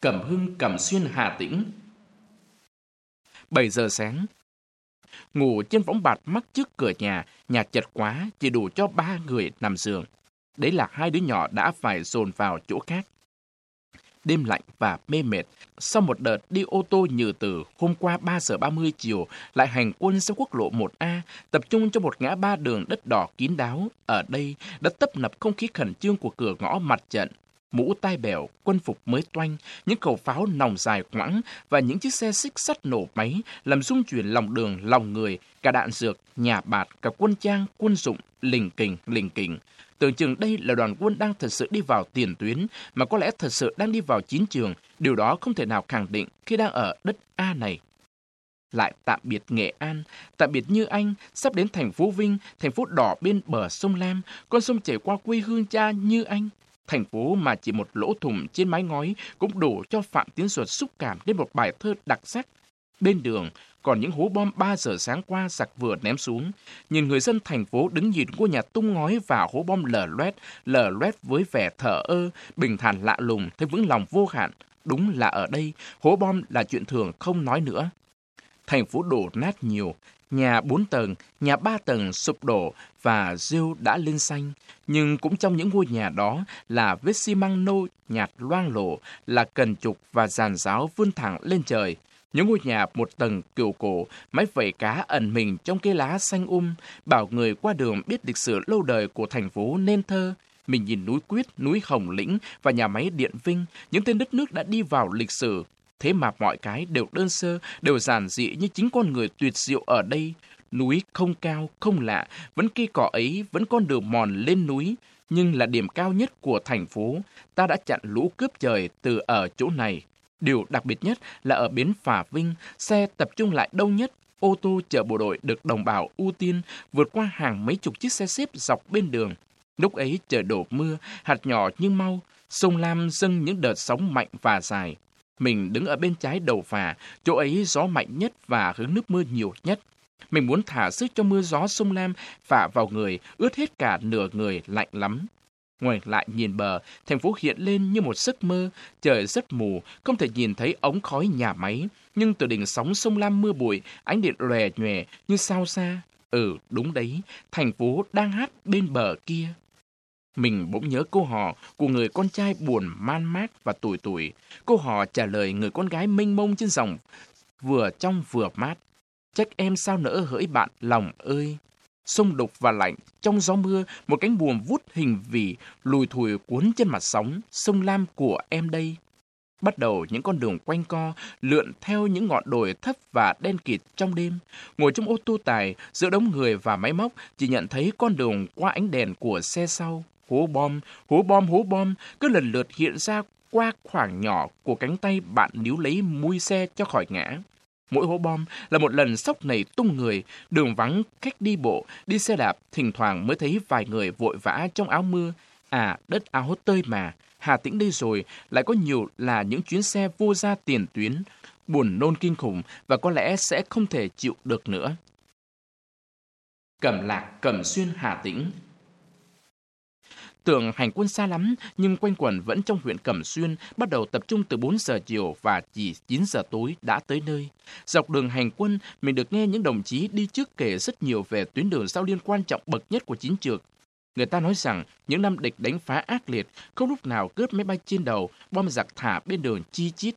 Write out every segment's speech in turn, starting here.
Cẩm Hưng, Cẩm Xuyên, Hà Tĩnh. 7 giờ sáng. Ngủ trên võng bạt mắc trước cửa nhà, nhà chật quá, chỉ đủ cho ba người nằm giường. Đấy là hai đứa nhỏ đã phải dồn vào chỗ khác. Đêm lạnh và mê mệt, sau một đợt đi ô tô nhừ từ hôm qua 3 giờ 30 chiều, lại hành quân sang quốc lộ 1A, tập trung cho một ngã ba đường đất đỏ kín đáo. Ở đây đã tấp nập không khí khẩn trương của cửa ngõ mặt trận, mũ tai bèo, quân phục mới toanh, những khẩu pháo nòng dài quãng và những chiếc xe xích sắt nổ máy làm rung chuyển lòng đường, lòng người, cả đạn dược, nhà bạt, cả quân trang, quân dụng, lình kình, lình kình. Tưởng chừng đây là đoàn quân đang thật sự đi vào tiền tuyến, mà có lẽ thật sự đang đi vào chiến trường. Điều đó không thể nào khẳng định khi đang ở đất A này. Lại tạm biệt Nghệ An, tạm biệt Như Anh, sắp đến thành phố Vinh, thành phố đỏ bên bờ sông Lam, con sông chảy qua quê hương cha Như Anh. Thành phố mà chỉ một lỗ thủng trên mái ngói cũng đủ cho Phạm Tiến Duật xúc cảm đến một bài thơ đặc sắc. Bên đường, còn những hố bom 3 giờ sáng qua giặc vừa ném xuống. Nhìn người dân thành phố đứng nhìn ngôi nhà tung ngói và hố bom lở loét, lở loét với vẻ thở ơ, bình thản lạ lùng, thấy vững lòng vô hạn. Đúng là ở đây, hố bom là chuyện thường không nói nữa. Thành phố đổ nát nhiều, nhà 4 tầng, nhà 3 tầng sụp đổ và rêu đã lên xanh. Nhưng cũng trong những ngôi nhà đó là vết xi măng nâu nhạt loang lổ, là cần trục và giàn giáo vươn thẳng lên trời. Những ngôi nhà một tầng kiểu cổ, mái vẩy cá ẩn mình trong cây lá xanh um, bảo người qua đường biết lịch sử lâu đời của thành phố nên thơ. Mình nhìn núi Quyết, núi Hồng Lĩnh và nhà máy Điện Vinh, những tên đất nước đã đi vào lịch sử. Thế mà mọi cái đều đơn sơ, đều giản dị như chính con người tuyệt diệu ở đây. Núi không cao, không lạ, vẫn cây cỏ ấy, vẫn con đường mòn lên núi. Nhưng là điểm cao nhất của thành phố, ta đã chặn lũ cướp trời từ ở chỗ này. Điều đặc biệt nhất là ở bến Phả Vinh, xe tập trung lại đông nhất, ô tô chở bộ đội được đồng bào ưu tiên vượt qua hàng mấy chục chiếc xe xếp dọc bên đường. Lúc ấy trời đổ mưa, hạt nhỏ nhưng mau, sông Lam dâng những đợt sóng mạnh và dài. Mình đứng ở bên trái đầu phà, chỗ ấy gió mạnh nhất và hướng nước mưa nhiều nhất. Mình muốn thả sức cho mưa gió sông Lam phả vào người, ướt hết cả nửa người lạnh lắm. Ngoài lại nhìn bờ, thành phố hiện lên như một giấc mơ, trời rất mù, không thể nhìn thấy ống khói nhà máy, nhưng từ đỉnh sóng sông Lam mưa bụi, ánh điện lòe nhòe như sao xa. Ừ, đúng đấy, thành phố đang hát bên bờ kia. Mình bỗng nhớ câu hò của người con trai buồn man mát và tuổi tuổi. Câu hò trả lời người con gái mênh mông trên dòng, vừa trong vừa mát. Trách em sao nỡ hỡi bạn lòng ơi. Sông đục và lạnh, trong gió mưa, một cánh buồm vút hình vì lùi thùi cuốn trên mặt sóng, sông Lam của em đây. Bắt đầu những con đường quanh co, lượn theo những ngọn đồi thấp và đen kịt trong đêm. Ngồi trong ô tô tải, giữa đống người và máy móc, chỉ nhận thấy con đường qua ánh đèn của xe sau. Hố bom, hố bom, hố bom, cứ lần lượt hiện ra qua khoảng nhỏ của cánh tay bạn níu lấy mui xe cho khỏi ngã. Mỗi hố bom là một lần sốc nảy tung người, đường vắng, khách đi bộ, đi xe đạp, thỉnh thoảng mới thấy vài người vội vã trong áo mưa. À, đất áo tơi mà, Hà Tĩnh đây rồi, lại có nhiều là những chuyến xe vô ra tiền tuyến, buồn nôn kinh khủng và có lẽ sẽ không thể chịu được nữa. Cẩm lạc, cẩm xuyên Hà Tĩnh Tưởng hành quân xa lắm, nhưng quanh quẩn vẫn trong huyện Cẩm Xuyên, bắt đầu tập trung từ 4 giờ chiều và chỉ 9 giờ tối đã tới nơi. Dọc đường hành quân, mình được nghe những đồng chí đi trước kể rất nhiều về tuyến đường giao liên quan trọng bậc nhất của chiến trường. Người ta nói rằng những năm địch đánh phá ác liệt, không lúc nào cướp máy bay trên đầu, bom giặc thả bên đường chi chít.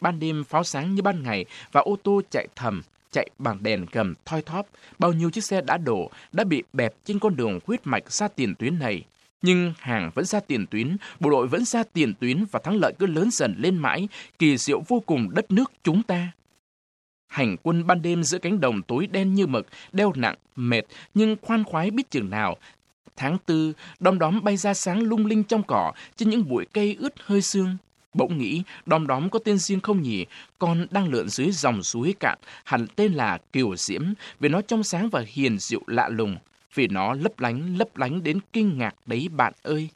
Ban đêm pháo sáng như ban ngày và ô tô chạy thầm, chạy bằng đèn gầm thoi thóp. Bao nhiêu chiếc xe đã đổ, đã bị bẹp trên con đường huyết mạch xa tiền tuyến này. Nhưng hàng vẫn ra tiền tuyến, bộ đội vẫn ra tiền tuyến và thắng lợi cứ lớn dần lên mãi, kỳ diệu vô cùng đất nước chúng ta. Hành quân ban đêm giữa cánh đồng tối đen như mực, đeo nặng, mệt, nhưng khoan khoái biết chừng nào. Tháng tư, đom đóm bay ra sáng lung linh trong cỏ, trên những bụi cây ướt hơi sương. Bỗng nghĩ, đom đóm có tên riêng không nhỉ, con đang lượn dưới dòng suối cạn, hẳn tên là Kiều Diễm, vì nó trong sáng và hiền dịu lạ lùng vì nó lấp lánh lấp lánh đến kinh ngạc đấy bạn ơi.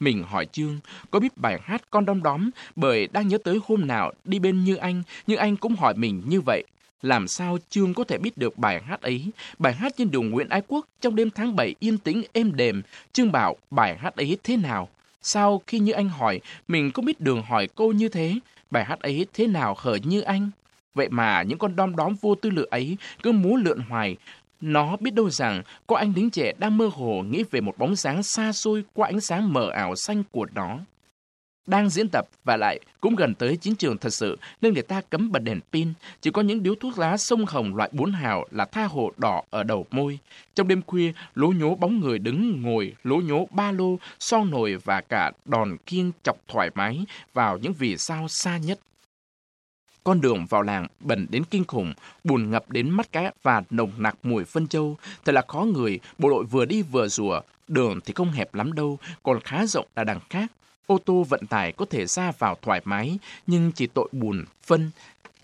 Mình hỏi Trương, có biết bài hát con đom đóm bởi đang nhớ tới hôm nào đi bên Như Anh, nhưng anh cũng hỏi mình như vậy. Làm sao Trương có thể biết được bài hát ấy? Bài hát trên đường Nguyễn Ái Quốc trong đêm tháng 7 yên tĩnh êm đềm. Trương bảo bài hát ấy thế nào? Sao khi như anh hỏi, mình có biết đường hỏi cô như thế? Bài hát ấy thế nào hở như anh? Vậy mà những con đom đóm vô tư lự ấy cứ múa lượn hoài. Nó biết đâu rằng có anh lính trẻ đang mơ hồ nghĩ về một bóng dáng xa xôi qua ánh sáng mờ ảo xanh của nó. Đang diễn tập và lại cũng gần tới chiến trường thật sự nên người ta cấm bật đèn pin, chỉ có những điếu thuốc lá sông hồng loại bốn hào là tha hồ đỏ ở đầu môi. Trong đêm khuya, lố nhố bóng người đứng ngồi, lố nhố ba lô, son nồi và cả đòn kiêng chọc thoải mái vào những vì sao xa nhất. Con đường vào làng bẩn đến kinh khủng, bùn ngập đến mắt cá và nồng nặc mùi phân châu. Thật là khó người, bộ đội vừa đi vừa rùa. Đường thì không hẹp lắm đâu, còn khá rộng là đằng khác. Ô tô vận tải có thể ra vào thoải mái, nhưng chỉ tội bùn, phân,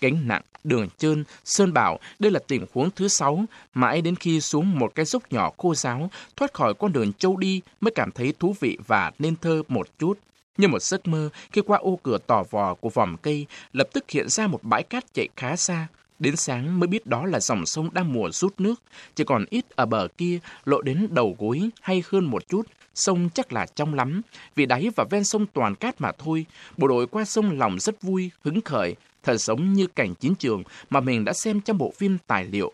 gánh nặng, đường trơn, Sơn bảo đây là tình huống thứ sáu, mãi đến khi xuống một cái dốc nhỏ khô giáo, thoát khỏi con đường châu đi mới cảm thấy thú vị và nên thơ một chút. Như một giấc mơ, khi qua ô cửa tỏ vò của vòm cây, lập tức hiện ra một bãi cát chạy khá xa. Đến sáng mới biết đó là dòng sông đang mùa rút nước, chỉ còn ít ở bờ kia, lộ đến đầu gối hay hơn một chút, sông chắc là trong lắm, vì đáy và ven sông toàn cát mà thôi. Bộ đội qua sông lòng rất vui, hứng khởi, thật giống như cảnh chiến trường mà mình đã xem trong bộ phim tài liệu.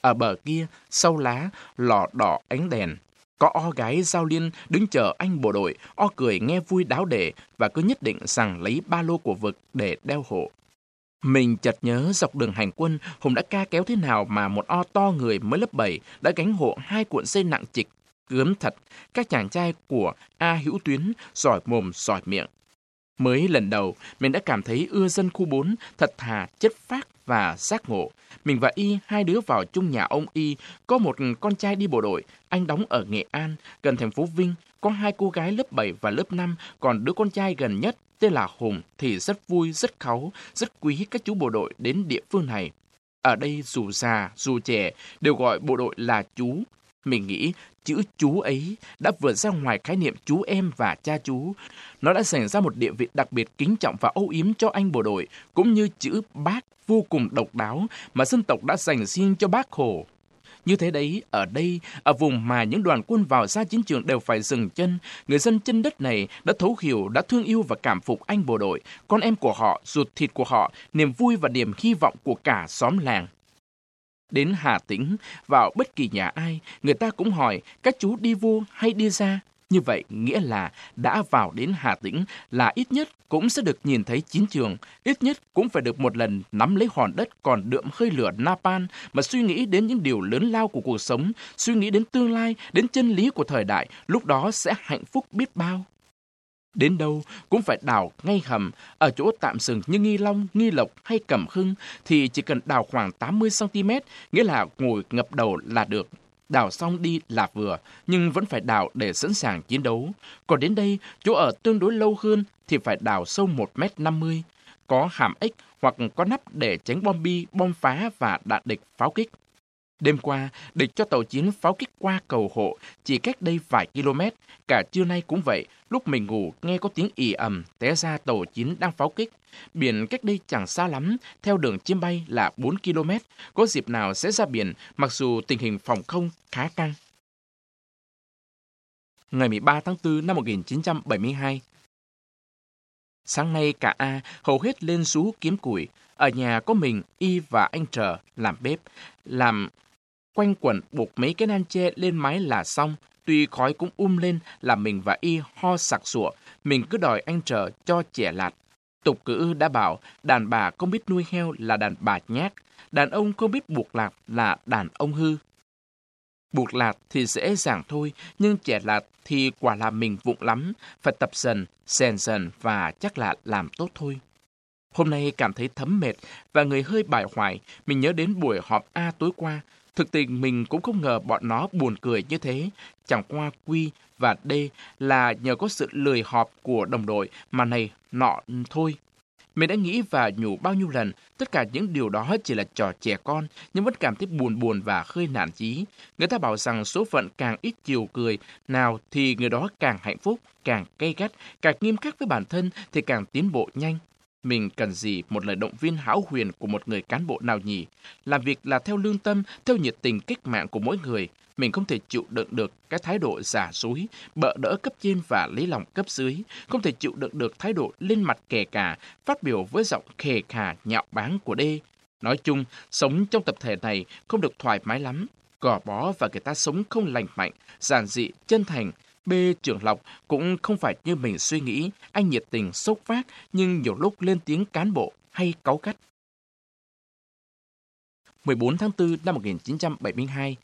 Ở bờ kia, sâu lá, lò đỏ ánh đèn, có o gái giao liên đứng chờ anh bộ đội, o cười nghe vui đáo để và cứ nhất định rằng lấy ba lô của vực để đeo hộ. Mình chợt nhớ dọc đường hành quân, Hùng đã ca kéo thế nào mà một o to người mới lớp 7 đã gánh hộ hai cuộn dây nặng trịch, gớm thật, các chàng trai của A Hữu Tuyến giỏi mồm giỏi miệng. Mới lần đầu, mình đã cảm thấy ưa dân khu 4, thật thà, chất phác và giác ngộ. Mình và Y, hai đứa vào chung nhà ông Y, có một con trai đi bộ đội, anh đóng ở Nghệ An, gần thành phố Vinh, có hai cô gái lớp 7 và lớp 5, còn đứa con trai gần nhất tên là Hùng thì rất vui, rất kháu, rất quý các chú bộ đội đến địa phương này. Ở đây dù già, dù trẻ, đều gọi bộ đội là chú. Mình nghĩ chữ chú ấy đã vượt ra ngoài khái niệm chú em và cha chú. Nó đã dành ra một địa vị đặc biệt kính trọng và âu yếm cho anh bộ đội, cũng như chữ bác vô cùng độc đáo mà dân tộc đã dành riêng cho bác Hồ. Như thế đấy, ở đây, ở vùng mà những đoàn quân vào ra chiến trường đều phải dừng chân, người dân chân đất này đã thấu hiểu, đã thương yêu và cảm phục anh bộ đội, con em của họ, ruột thịt của họ, niềm vui và niềm hy vọng của cả xóm làng. Đến Hà Tĩnh, vào bất kỳ nhà ai, người ta cũng hỏi các chú đi vô hay đi ra. Như vậy nghĩa là đã vào đến Hà Tĩnh là ít nhất cũng sẽ được nhìn thấy chiến trường, ít nhất cũng phải được một lần nắm lấy hòn đất còn đượm hơi lửa Napan mà suy nghĩ đến những điều lớn lao của cuộc sống, suy nghĩ đến tương lai, đến chân lý của thời đại, lúc đó sẽ hạnh phúc biết bao. Đến đâu cũng phải đào ngay hầm, ở chỗ tạm dừng như Nghi Long, Nghi Lộc hay Cẩm Hưng thì chỉ cần đào khoảng 80cm, nghĩa là ngồi ngập đầu là được. Đào xong đi là vừa, nhưng vẫn phải đào để sẵn sàng chiến đấu. Còn đến đây, chỗ ở tương đối lâu hơn thì phải đào sâu 1m50, có hàm ếch hoặc có nắp để tránh bom bi, bom phá và đạn địch pháo kích. Đêm qua, địch cho tàu chiến pháo kích qua cầu hộ, chỉ cách đây vài km. Cả trưa nay cũng vậy, lúc mình ngủ nghe có tiếng ì ầm, té ra tàu chiến đang pháo kích. Biển cách đây chẳng xa lắm, theo đường chim bay là 4 km. Có dịp nào sẽ ra biển, mặc dù tình hình phòng không khá căng. Ngày 13 tháng 4 năm 1972 Sáng nay cả A hầu hết lên rú kiếm củi. Ở nhà có mình, Y và anh Trờ làm bếp. Làm quanh quẩn buộc mấy cái nan tre lên mái là xong. Tuy khói cũng um lên là mình và y ho sặc sụa, mình cứ đòi anh chờ cho trẻ lạt. Tục cữ đã bảo đàn bà không biết nuôi heo là đàn bà nhát, đàn ông không biết buộc lạt là đàn ông hư. Buộc lạt thì dễ dàng thôi, nhưng trẻ lạt thì quả là mình vụng lắm, phải tập dần, rèn dần và chắc là làm tốt thôi. Hôm nay cảm thấy thấm mệt và người hơi bài hoài, mình nhớ đến buổi họp A tối qua, Thực tình mình cũng không ngờ bọn nó buồn cười như thế. Chẳng qua Quy và D là nhờ có sự lười họp của đồng đội mà này nọ thôi. Mình đã nghĩ và nhủ bao nhiêu lần, tất cả những điều đó chỉ là trò trẻ con, nhưng vẫn cảm thấy buồn buồn và hơi nản chí. Người ta bảo rằng số phận càng ít chiều cười, nào thì người đó càng hạnh phúc, càng cay gắt, càng nghiêm khắc với bản thân thì càng tiến bộ nhanh. Mình cần gì một lời động viên hão huyền của một người cán bộ nào nhỉ? Làm việc là theo lương tâm, theo nhiệt tình cách mạng của mỗi người. Mình không thể chịu đựng được cái thái độ giả dối, bợ đỡ cấp trên và lấy lòng cấp dưới, không thể chịu đựng được thái độ lên mặt kề cả, phát biểu với giọng khề khà nhạo báng của đê. Nói chung, sống trong tập thể này không được thoải mái lắm, gò bó và người ta sống không lành mạnh, giản dị, chân thành. B. Trưởng Lộc cũng không phải như mình suy nghĩ, anh nhiệt tình, sốc vác, nhưng nhiều lúc lên tiếng cán bộ hay cáu gắt. 14 tháng 4 năm 1972,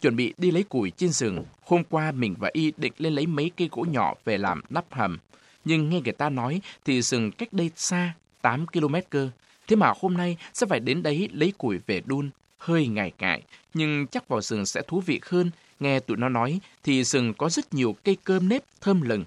chuẩn bị đi lấy củi trên rừng. Hôm qua mình và Y định lên lấy mấy cây gỗ nhỏ về làm nắp hầm. Nhưng nghe người ta nói thì rừng cách đây xa, 8 km cơ. Thế mà hôm nay sẽ phải đến đấy lấy củi về đun. Hơi ngại ngại, nhưng chắc vào rừng sẽ thú vị hơn. Nghe tụi nó nói thì rừng có rất nhiều cây cơm nếp thơm lừng.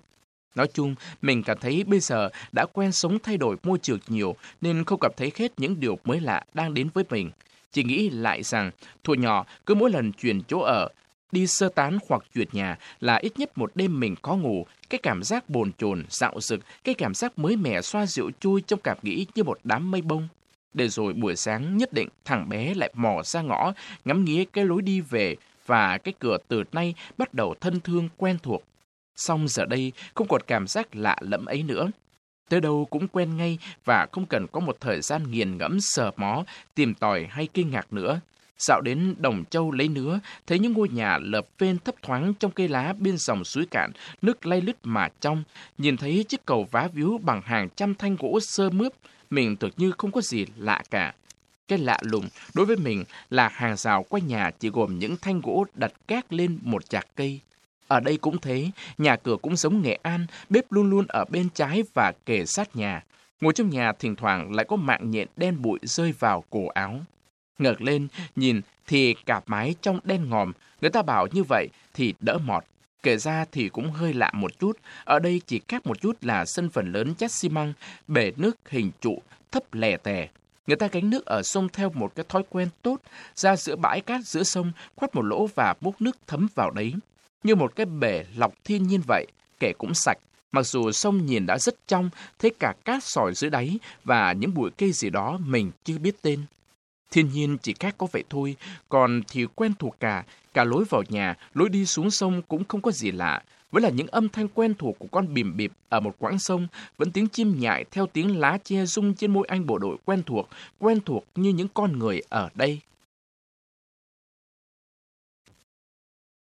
Nói chung, mình cảm thấy bây giờ đã quen sống thay đổi môi trường nhiều nên không cảm thấy hết những điều mới lạ đang đến với mình. Chỉ nghĩ lại rằng, thuở nhỏ, cứ mỗi lần chuyển chỗ ở, đi sơ tán hoặc chuyển nhà là ít nhất một đêm mình có ngủ, cái cảm giác bồn chồn, dạo dực, cái cảm giác mới mẻ xoa dịu chui trong cảm nghĩ như một đám mây bông. Để rồi buổi sáng nhất định thằng bé lại mò ra ngõ, ngắm nghía cái lối đi về và cái cửa từ nay bắt đầu thân thương quen thuộc. Xong giờ đây không còn cảm giác lạ lẫm ấy nữa. Tới đâu cũng quen ngay và không cần có một thời gian nghiền ngẫm sờ mó, tìm tòi hay kinh ngạc nữa. Dạo đến Đồng Châu lấy nứa, thấy những ngôi nhà lợp phên thấp thoáng trong cây lá bên dòng suối cạn, nước lay lứt mà trong, nhìn thấy chiếc cầu vá víu bằng hàng trăm thanh gỗ sơ mướp, mình tưởng như không có gì lạ cả. Cái lạ lùng đối với mình là hàng rào quanh nhà chỉ gồm những thanh gỗ đặt cát lên một chạc cây. Ở đây cũng thế, nhà cửa cũng giống Nghệ An, bếp luôn luôn ở bên trái và kề sát nhà. Ngồi trong nhà thỉnh thoảng lại có mạng nhện đen bụi rơi vào cổ áo. Ngược lên, nhìn thì cả mái trong đen ngòm, người ta bảo như vậy thì đỡ mọt. Kể ra thì cũng hơi lạ một chút, ở đây chỉ khác một chút là sân phần lớn chất xi măng, bể nước hình trụ, thấp lè tè. Người ta gánh nước ở sông theo một cái thói quen tốt, ra giữa bãi cát giữa sông, khoét một lỗ và bốc nước thấm vào đấy. Như một cái bể lọc thiên nhiên vậy, kẻ cũng sạch. Mặc dù sông nhìn đã rất trong, thấy cả cát sỏi dưới đáy và những bụi cây gì đó mình chưa biết tên. Thiên nhiên chỉ khác có vậy thôi, còn thì quen thuộc cả, cả lối vào nhà, lối đi xuống sông cũng không có gì lạ. Vẫn là những âm thanh quen thuộc của con bìm bịp ở một quãng sông, vẫn tiếng chim nhại theo tiếng lá che rung trên môi anh bộ đội quen thuộc, quen thuộc như những con người ở đây.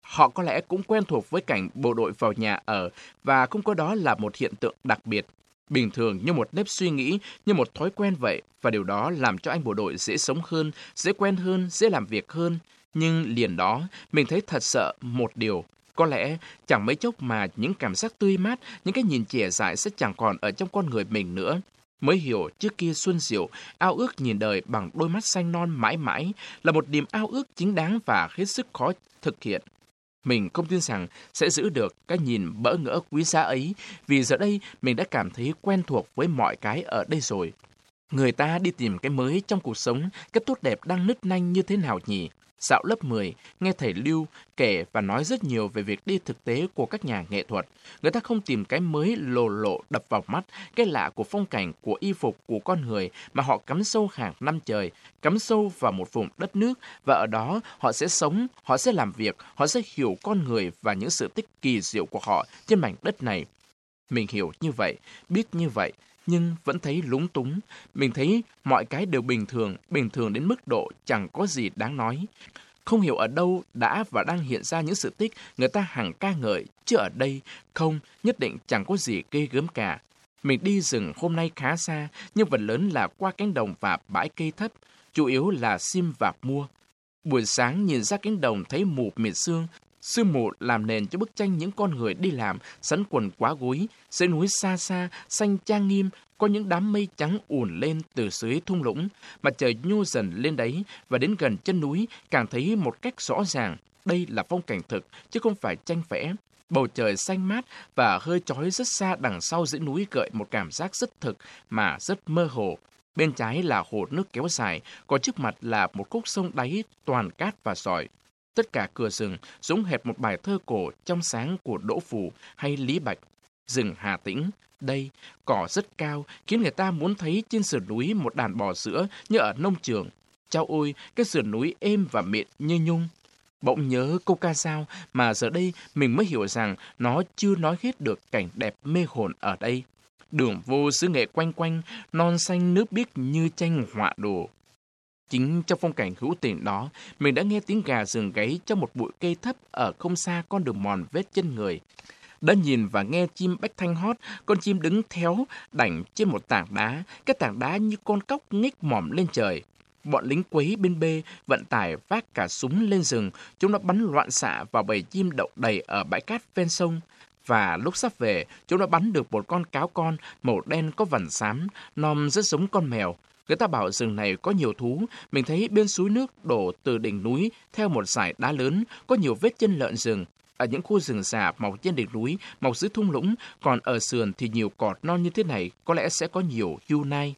Họ có lẽ cũng quen thuộc với cảnh bộ đội vào nhà ở và không có đó là một hiện tượng đặc biệt. Bình thường như một nếp suy nghĩ, như một thói quen vậy, và điều đó làm cho anh bộ đội dễ sống hơn, dễ quen hơn, dễ làm việc hơn. Nhưng liền đó, mình thấy thật sợ một điều. Có lẽ chẳng mấy chốc mà những cảm giác tươi mát, những cái nhìn trẻ dại sẽ chẳng còn ở trong con người mình nữa. Mới hiểu trước kia Xuân Diệu ao ước nhìn đời bằng đôi mắt xanh non mãi mãi là một niềm ao ước chính đáng và hết sức khó thực hiện. Mình không tin rằng sẽ giữ được cái nhìn bỡ ngỡ quý giá ấy, vì giờ đây mình đã cảm thấy quen thuộc với mọi cái ở đây rồi. Người ta đi tìm cái mới trong cuộc sống, cái tốt đẹp đang nứt nanh như thế nào nhỉ? Dạo lớp 10, nghe thầy Lưu kể và nói rất nhiều về việc đi thực tế của các nhà nghệ thuật. Người ta không tìm cái mới lồ lộ đập vào mắt, cái lạ của phong cảnh, của y phục, của con người, mà họ cắm sâu hàng năm trời, cắm sâu vào một vùng đất nước, và ở đó họ sẽ sống, họ sẽ làm việc, họ sẽ hiểu con người và những sự tích kỳ diệu của họ trên mảnh đất này. Mình hiểu như vậy, biết như vậy, nhưng vẫn thấy lúng túng. Mình thấy mọi cái đều bình thường, bình thường đến mức độ chẳng có gì đáng nói. Không hiểu ở đâu đã và đang hiện ra những sự tích người ta hằng ca ngợi, chứ ở đây không, nhất định chẳng có gì ghê gớm cả. Mình đi rừng hôm nay khá xa, nhưng phần lớn là qua cánh đồng và bãi cây thấp, chủ yếu là sim và mua. Buổi sáng nhìn ra cánh đồng thấy mù mịt sương, Sương mù làm nền cho bức tranh những con người đi làm, sắn quần quá gối, Dãy núi xa xa, xanh trang nghiêm, có những đám mây trắng ùn lên từ dưới thung lũng, mặt trời nhô dần lên đấy và đến gần chân núi càng thấy một cách rõ ràng. Đây là phong cảnh thực, chứ không phải tranh vẽ. Bầu trời xanh mát và hơi chói rất xa đằng sau dãy núi gợi một cảm giác rất thực mà rất mơ hồ. Bên trái là hồ nước kéo dài, còn trước mặt là một khúc sông đáy toàn cát và sỏi. Tất cả cửa rừng giống hệt một bài thơ cổ trong sáng của Đỗ Phủ hay Lý Bạch. Rừng Hà Tĩnh, đây, cỏ rất cao, khiến người ta muốn thấy trên sườn núi một đàn bò sữa như ở nông trường. Chao ôi, cái sườn núi êm và mịn như nhung. Bỗng nhớ câu ca sao mà giờ đây mình mới hiểu rằng nó chưa nói hết được cảnh đẹp mê hồn ở đây. Đường vô xứ nghệ quanh quanh, non xanh nước biếc như tranh họa đồ. Chính trong phong cảnh hữu tình đó, mình đã nghe tiếng gà rừng gáy trong một bụi cây thấp ở không xa con đường mòn vết chân người. Đã nhìn và nghe chim bách thanh hót, con chim đứng théo, đảnh trên một tảng đá, cái tảng đá như con cóc nghếch mỏm lên trời. Bọn lính quấy bên bê, vận tải vác cả súng lên rừng, chúng đã bắn loạn xạ vào bầy chim đậu đầy ở bãi cát ven sông. Và lúc sắp về, chúng đã bắn được một con cáo con màu đen có vằn xám, nom rất giống con mèo. Người ta bảo rừng này có nhiều thú, mình thấy bên suối nước đổ từ đỉnh núi theo một dải đá lớn, có nhiều vết chân lợn rừng. Ở những khu rừng già mọc trên đỉnh núi, mọc dưới thung lũng, còn ở sườn thì nhiều cọt non như thế này, có lẽ sẽ có nhiều hưu nai.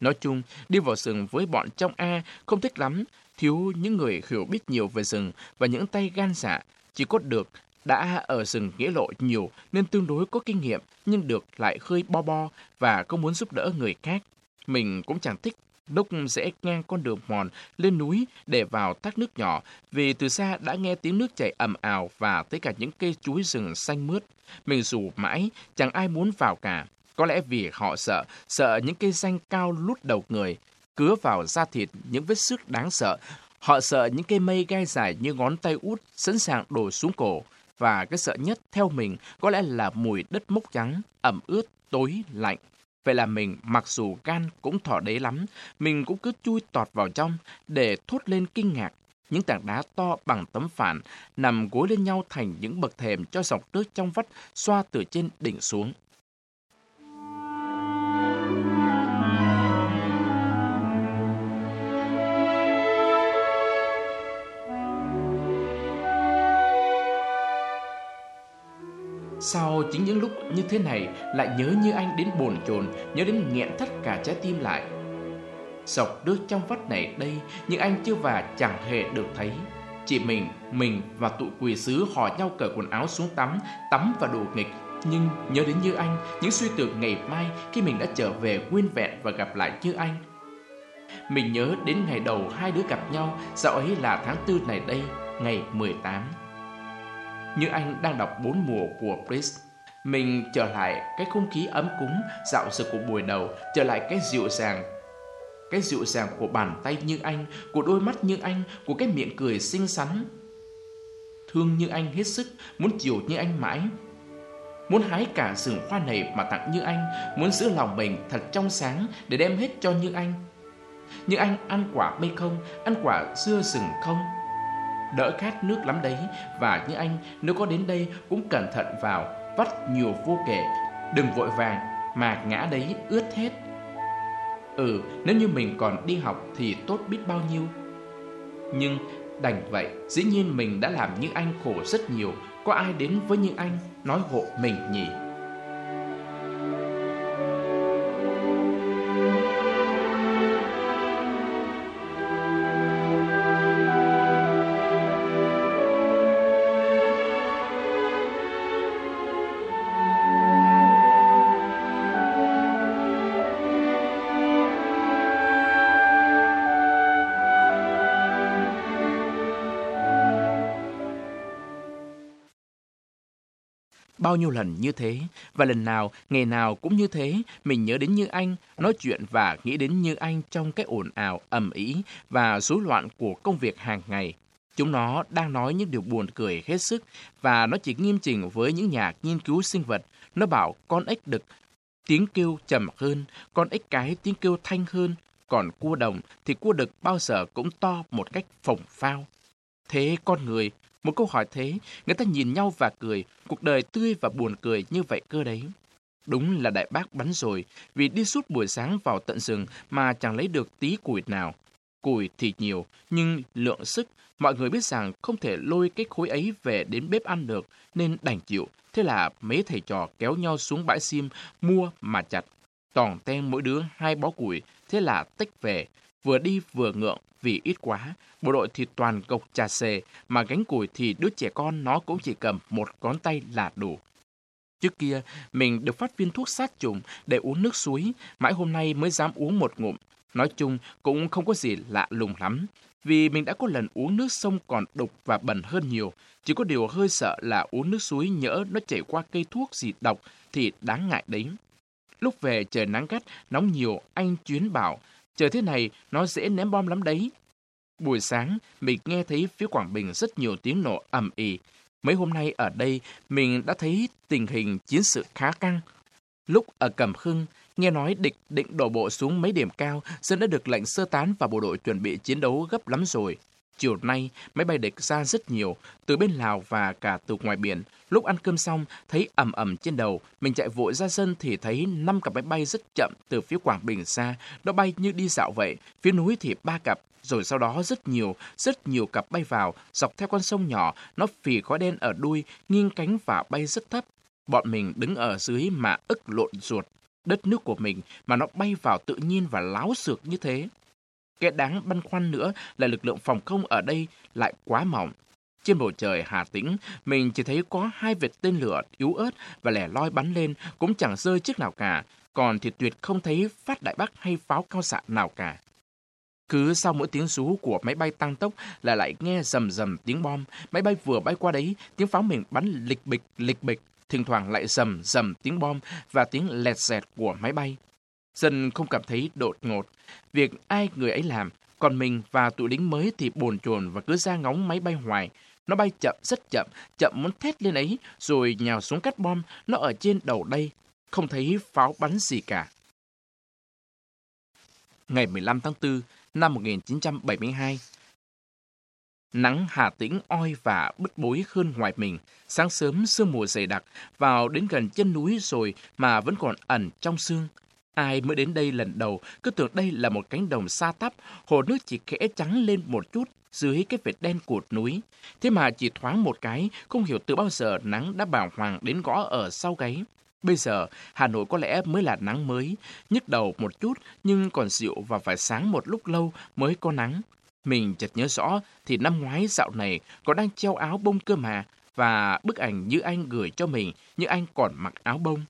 Nói chung, đi vào rừng với bọn trong A không thích lắm, thiếu những người hiểu biết nhiều về rừng và những tay gan dạ. Chỉ có được đã ở rừng nghĩa lộ nhiều nên tương đối có kinh nghiệm, nhưng được lại hơi bo bo và không muốn giúp đỡ người khác. Mình cũng chẳng thích Đốc rẽ ngang con đường mòn lên núi để vào thác nước nhỏ, vì từ xa đã nghe tiếng nước chảy ầm ào và thấy cả những cây chuối rừng xanh mướt. Mình dù mãi, chẳng ai muốn vào cả. Có lẽ vì họ sợ, sợ những cây xanh cao lút đầu người, cứa vào da thịt những vết xước đáng sợ. Họ sợ những cây mây gai dài như ngón tay út sẵn sàng đổ xuống cổ. Và cái sợ nhất theo mình có lẽ là mùi đất mốc trắng, ẩm ướt, tối, lạnh. Vậy là mình mặc dù gan cũng thỏ đế lắm, mình cũng cứ chui tọt vào trong để thốt lên kinh ngạc. Những tảng đá to bằng tấm phản nằm gối lên nhau thành những bậc thềm cho dòng nước trong vắt xoa từ trên đỉnh xuống. Sau chính những lúc như thế này lại nhớ như anh đến bồn chồn, nhớ đến nghẹn thắt cả trái tim lại. sọc nước trong vắt này đây, nhưng anh chưa và chẳng hề được thấy. Chỉ mình, mình và tụi quỳ sứ hò nhau cởi quần áo xuống tắm, tắm và đồ nghịch. Nhưng nhớ đến như anh, những suy tưởng ngày mai khi mình đã trở về nguyên vẹn và gặp lại như anh. Mình nhớ đến ngày đầu hai đứa gặp nhau, dạo ấy là tháng tư này đây, ngày 18 như anh đang đọc bốn mùa của Prince. Mình trở lại cái không khí ấm cúng, dạo sự của buổi đầu, trở lại cái dịu dàng, cái dịu dàng của bàn tay như anh, của đôi mắt như anh, của cái miệng cười xinh xắn. Thương như anh hết sức, muốn chiều như anh mãi. Muốn hái cả rừng hoa này mà tặng như anh, muốn giữ lòng mình thật trong sáng để đem hết cho như anh. Như anh ăn quả mây không, ăn quả dưa rừng không, đỡ khát nước lắm đấy. Và như anh nếu có đến đây cũng cẩn thận vào, vắt nhiều vô kể. Đừng vội vàng, mà ngã đấy ướt hết. Ừ nếu như mình còn đi học thì tốt biết bao nhiêu. Nhưng đành vậy, dĩ nhiên mình đã làm như anh khổ rất nhiều. Có ai đến với như anh, nói hộ mình nhỉ? Bao nhiêu lần như thế, và lần nào, ngày nào cũng như thế, mình nhớ đến Như Anh, nói chuyện và nghĩ đến Như Anh trong cái ồn ào, ầm ĩ và rối loạn của công việc hàng ngày. Chúng nó đang nói những điều buồn cười hết sức và nó chỉ nghiêm chỉnh với những nhà nghiên cứu sinh vật. Nó bảo con ếch đực tiếng kêu trầm hơn, con ếch cái tiếng kêu thanh hơn, còn cua đồng thì cua đực bao giờ cũng to một cách phồng phao. Thế con người một câu hỏi thế, người ta nhìn nhau và cười, cuộc đời tươi và buồn cười như vậy cơ đấy. Đúng là đại bác bắn rồi, vì đi suốt buổi sáng vào tận rừng mà chẳng lấy được tí củi nào. Củi thì nhiều, nhưng lượng sức, mọi người biết rằng không thể lôi cái khối ấy về đến bếp ăn được, nên đành chịu. Thế là mấy thầy trò kéo nhau xuống bãi sim, mua mà chặt. toàn ten mỗi đứa hai bó củi, thế là tích về. Vừa đi vừa ngượng, vì ít quá, bộ đội thì toàn gộc trà xề, mà gánh củi thì đứa trẻ con nó cũng chỉ cầm một ngón tay là đủ. Trước kia, mình được phát viên thuốc sát trùng để uống nước suối, mãi hôm nay mới dám uống một ngụm. Nói chung, cũng không có gì lạ lùng lắm. Vì mình đã có lần uống nước sông còn đục và bẩn hơn nhiều, chỉ có điều hơi sợ là uống nước suối nhỡ nó chảy qua cây thuốc gì độc thì đáng ngại đấy. Lúc về trời nắng gắt, nóng nhiều, anh Chuyến bảo, trời thế này nó dễ ném bom lắm đấy. Buổi sáng, mình nghe thấy phía Quảng Bình rất nhiều tiếng nổ ầm ĩ. Mấy hôm nay ở đây, mình đã thấy tình hình chiến sự khá căng. Lúc ở Cẩm Khưng, nghe nói địch định đổ bộ xuống mấy điểm cao, dân đã được lệnh sơ tán và bộ đội chuẩn bị chiến đấu gấp lắm rồi. Chiều nay, máy bay địch ra rất nhiều, từ bên Lào và cả từ ngoài biển. Lúc ăn cơm xong, thấy ầm ầm trên đầu, mình chạy vội ra sân thì thấy năm cặp máy bay rất chậm từ phía Quảng Bình xa. Nó bay như đi dạo vậy, phía núi thì ba cặp, rồi sau đó rất nhiều, rất nhiều cặp bay vào, dọc theo con sông nhỏ, nó phì khói đen ở đuôi, nghiêng cánh và bay rất thấp. Bọn mình đứng ở dưới mà ức lộn ruột. Đất nước của mình mà nó bay vào tự nhiên và láo xược như thế. Cái đáng băn khoăn nữa là lực lượng phòng không ở đây lại quá mỏng. Trên bầu trời Hà Tĩnh, mình chỉ thấy có hai vệt tên lửa yếu ớt và lẻ loi bắn lên, cũng chẳng rơi chiếc nào cả. Còn thì tuyệt không thấy phát đại bác hay pháo cao xạ nào cả. Cứ sau mỗi tiếng rú của máy bay tăng tốc là lại nghe rầm rầm tiếng bom. Máy bay vừa bay qua đấy, tiếng pháo mình bắn lịch bịch, lịch bịch. Thỉnh thoảng lại rầm rầm tiếng bom và tiếng lẹt dẹt của máy bay. Dân không cảm thấy đột ngột. Việc ai người ấy làm, còn mình và tụi lính mới thì bồn chồn và cứ ra ngóng máy bay hoài. Nó bay chậm, rất chậm, chậm muốn thét lên ấy, rồi nhào xuống cắt bom, nó ở trên đầu đây, không thấy pháo bắn gì cả. Ngày 15 tháng 4 năm 1972, Nắng Hà Tĩnh oi và bức bối hơn ngoài mình. Sáng sớm sương mù dày đặc, vào đến gần chân núi rồi mà vẫn còn ẩn trong sương. Ai mới đến đây lần đầu cứ tưởng đây là một cánh đồng xa tắp, hồ nước chỉ khẽ trắng lên một chút dưới cái vệt đen cột núi. Thế mà chỉ thoáng một cái, không hiểu từ bao giờ nắng đã bảo hoàng đến gõ ở sau gáy. Bây giờ, Hà Nội có lẽ mới là nắng mới, nhức đầu một chút nhưng còn dịu và phải sáng một lúc lâu mới có nắng. Mình chợt nhớ rõ thì năm ngoái dạo này có đang treo áo bông cơ mà và bức ảnh như anh gửi cho mình như anh còn mặc áo bông.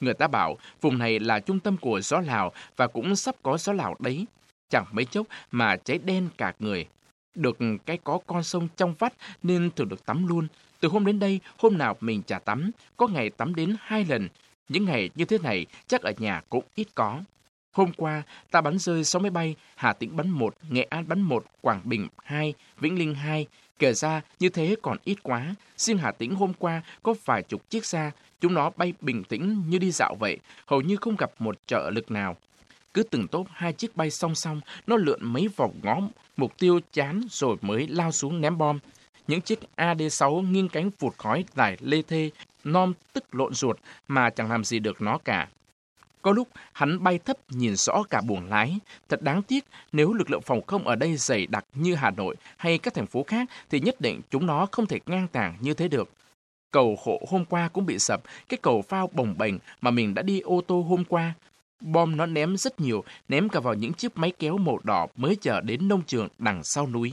Người ta bảo vùng này là trung tâm của gió Lào và cũng sắp có gió Lào đấy. Chẳng mấy chốc mà cháy đen cả người. Được cái có con sông trong vắt nên thường được tắm luôn. Từ hôm đến đây, hôm nào mình chả tắm, có ngày tắm đến hai lần. Những ngày như thế này chắc ở nhà cũng ít có. Hôm qua, ta bắn rơi 6 máy bay, Hà Tĩnh bắn 1, Nghệ An bắn 1, Quảng Bình 2, Vĩnh Linh 2. Kể ra, như thế còn ít quá. Riêng Hà Tĩnh hôm qua có vài chục chiếc xe, chúng nó bay bình tĩnh như đi dạo vậy, hầu như không gặp một trợ lực nào. Cứ từng tốp hai chiếc bay song song, nó lượn mấy vòng ngó, mục tiêu chán rồi mới lao xuống ném bom. Những chiếc AD-6 nghiêng cánh vụt khói dài lê thê, non tức lộn ruột mà chẳng làm gì được nó cả. Có lúc hắn bay thấp nhìn rõ cả buồng lái. Thật đáng tiếc nếu lực lượng phòng không ở đây dày đặc như Hà Nội hay các thành phố khác thì nhất định chúng nó không thể ngang tàng như thế được. Cầu hộ hôm qua cũng bị sập, cái cầu phao bồng bềnh mà mình đã đi ô tô hôm qua. Bom nó ném rất nhiều, ném cả vào những chiếc máy kéo màu đỏ mới chờ đến nông trường đằng sau núi.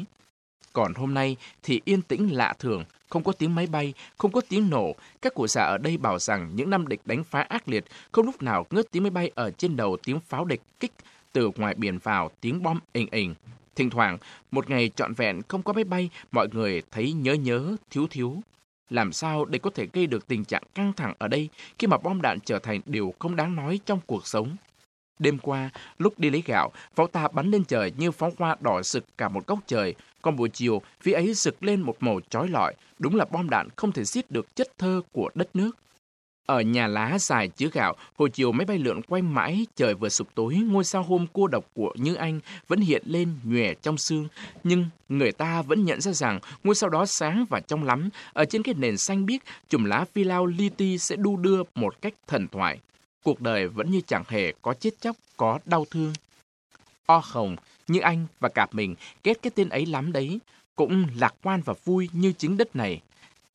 Còn hôm nay thì yên tĩnh lạ thường, không có tiếng máy bay, không có tiếng nổ. Các cụ già ở đây bảo rằng những năm địch đánh phá ác liệt, không lúc nào ngớt tiếng máy bay ở trên đầu tiếng pháo địch kích từ ngoài biển vào tiếng bom ình ình. Thỉnh thoảng, một ngày trọn vẹn không có máy bay, mọi người thấy nhớ nhớ, thiếu thiếu. Làm sao để có thể gây được tình trạng căng thẳng ở đây khi mà bom đạn trở thành điều không đáng nói trong cuộc sống? Đêm qua, lúc đi lấy gạo, pháo ta bắn lên trời như pháo hoa đỏ sực cả một góc trời. Còn buổi chiều, phía ấy sực lên một màu chói lọi. Đúng là bom đạn không thể giết được chất thơ của đất nước. Ở nhà lá dài chứa gạo, hồi chiều máy bay lượn quay mãi, trời vừa sụp tối, ngôi sao hôm cua độc của Như Anh vẫn hiện lên nhòe trong xương. Nhưng người ta vẫn nhận ra rằng ngôi sao đó sáng và trong lắm, ở trên cái nền xanh biếc, chùm lá phi lao li ti sẽ đu đưa một cách thần thoại. Cuộc đời vẫn như chẳng hề có chết chóc, có đau thương. O Hồng, như anh và cả mình ghét cái tên ấy lắm đấy, cũng lạc quan và vui như chính đất này.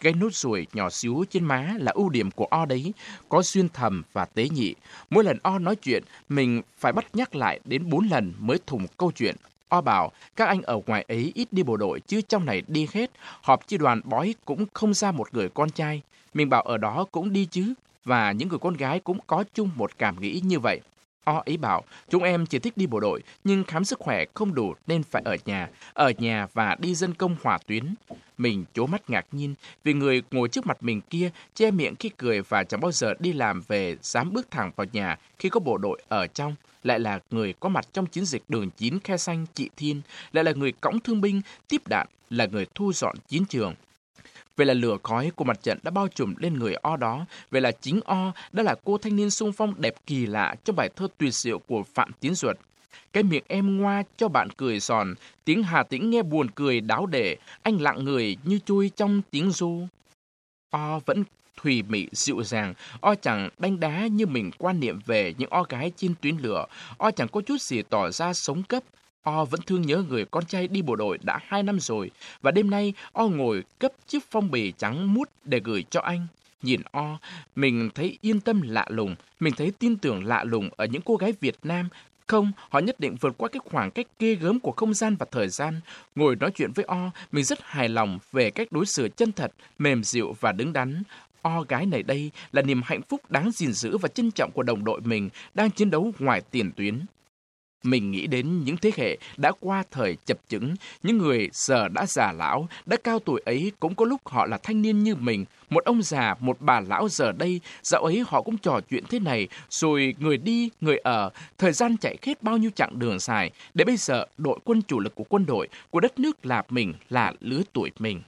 Cái nốt ruồi nhỏ xíu trên má là ưu điểm của O đấy, có xuyên thầm và tế nhị. Mỗi lần O nói chuyện, mình phải bắt nhắc lại đến bốn lần mới thùng câu chuyện. O bảo, các anh ở ngoài ấy ít đi bộ đội chứ trong này đi hết, họp chi đoàn bói cũng không ra một người con trai. Mình bảo ở đó cũng đi chứ, và những người con gái cũng có chung một cảm nghĩ như vậy. O ý bảo, chúng em chỉ thích đi bộ đội, nhưng khám sức khỏe không đủ nên phải ở nhà, ở nhà và đi dân công hỏa tuyến. Mình chố mắt ngạc nhiên vì người ngồi trước mặt mình kia che miệng khi cười và chẳng bao giờ đi làm về dám bước thẳng vào nhà khi có bộ đội ở trong. Lại là người có mặt trong chiến dịch đường 9 khe xanh trị thiên, lại là người cõng thương binh, tiếp đạn, là người thu dọn chiến trường. Vậy là lửa khói của mặt trận đã bao trùm lên người O đó. Vậy là chính O đã là cô thanh niên sung phong đẹp kỳ lạ trong bài thơ tuyệt diệu của Phạm Tiến Duật. Cái miệng em ngoa cho bạn cười giòn, tiếng Hà Tĩnh nghe buồn cười đáo để, anh lặng người như chui trong tiếng ru. O vẫn thùy mị dịu dàng, O chẳng đánh đá như mình quan niệm về những O gái trên tuyến lửa, O chẳng có chút gì tỏ ra sống cấp, O vẫn thương nhớ người con trai đi bộ đội đã hai năm rồi, và đêm nay O ngồi cấp chiếc phong bì trắng mút để gửi cho anh. Nhìn O, mình thấy yên tâm lạ lùng, mình thấy tin tưởng lạ lùng ở những cô gái Việt Nam. Không, họ nhất định vượt qua cái khoảng cách ghê gớm của không gian và thời gian. Ngồi nói chuyện với O, mình rất hài lòng về cách đối xử chân thật, mềm dịu và đứng đắn. O gái này đây là niềm hạnh phúc đáng gìn giữ và trân trọng của đồng đội mình đang chiến đấu ngoài tiền tuyến. Mình nghĩ đến những thế hệ đã qua thời chập chững, những người giờ đã già lão, đã cao tuổi ấy cũng có lúc họ là thanh niên như mình. Một ông già, một bà lão giờ đây, dạo ấy họ cũng trò chuyện thế này, rồi người đi, người ở, thời gian chạy hết bao nhiêu chặng đường dài, để bây giờ đội quân chủ lực của quân đội, của đất nước là mình, là lứa tuổi mình.